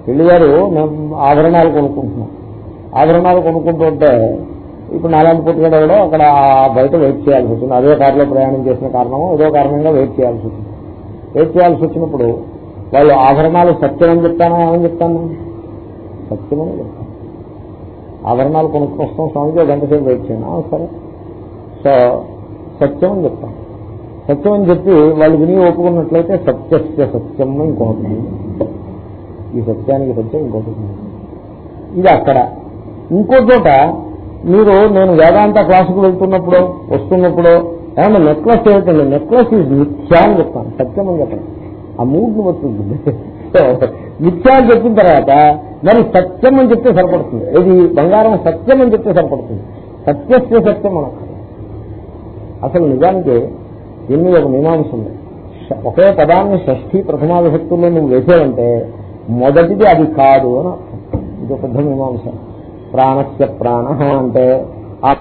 పెళ్ళిగారు ఆభరణాలు కొనుక్కుంటున్నాం. ఆభరణాలు కొనుక్కుంటుంటే ఇప్పుడు నాలాంటి పుట్టుకడ కూడా అక్కడ బయట వెయిట్ చేయాల్సి వచ్చింది. అదే కారులో ప్రయాణం చేసిన కారణమో ఏదో కారణంగా వెయిట్ చేయాల్సి వచ్చింది. వెయిట్ చేయాల్సి వచ్చినప్పుడు వాళ్ళు ఆభరణాలు సత్యం అని చెప్తానా ఏమని చెప్తాను? సత్యమని చెప్తాను. ఆభరణాలు కొనుక్కొస్తాం స్వామికి ఒక గంట సేపు వెయిట్ చేయను సరే. సో సత్యం అని చెప్తాను సత్యం అని చెప్పి వాళ్ళు విని ఒప్పుకున్నట్లయితే సత్యస్య సత్యం ఇంకొకటి ఈ సత్యానికి సత్యం ఇంకొకటి ఇది అక్కడ. ఇంకో చోట మీరు నేను వేదాంత క్లాసుకు వెళ్తున్నప్పుడు వస్తున్నప్పుడు ఏమన్నా నెక్లెస్ ఏమిటండి? నెక్లెస్ ఈజ్ మిథ్యా అని చెప్తాను. సత్యం అని చెప్పండి. ఆ మూడ్ని వస్తుంది మిథ్యా అని చెప్పిన తర్వాత మరి సత్యం అని చెప్తే సరిపడుతుంది. ఇది బంగారం సత్యం అని చెప్తే సరిపడుతుంది. సత్యస్య సత్యం మనం అసలు నిజానికి దీన్ని ఒక మీమాంస ఉంది. ఒకే పదాన్ని షష్ఠీ ప్రథమావిభక్తుల్లో నువ్వు వేసావంటే మొదటిది అది కాదు అని ఇది ఒక పెద్ద మీమాంస. ప్రాణస్య ప్రాణ అంటే ఆ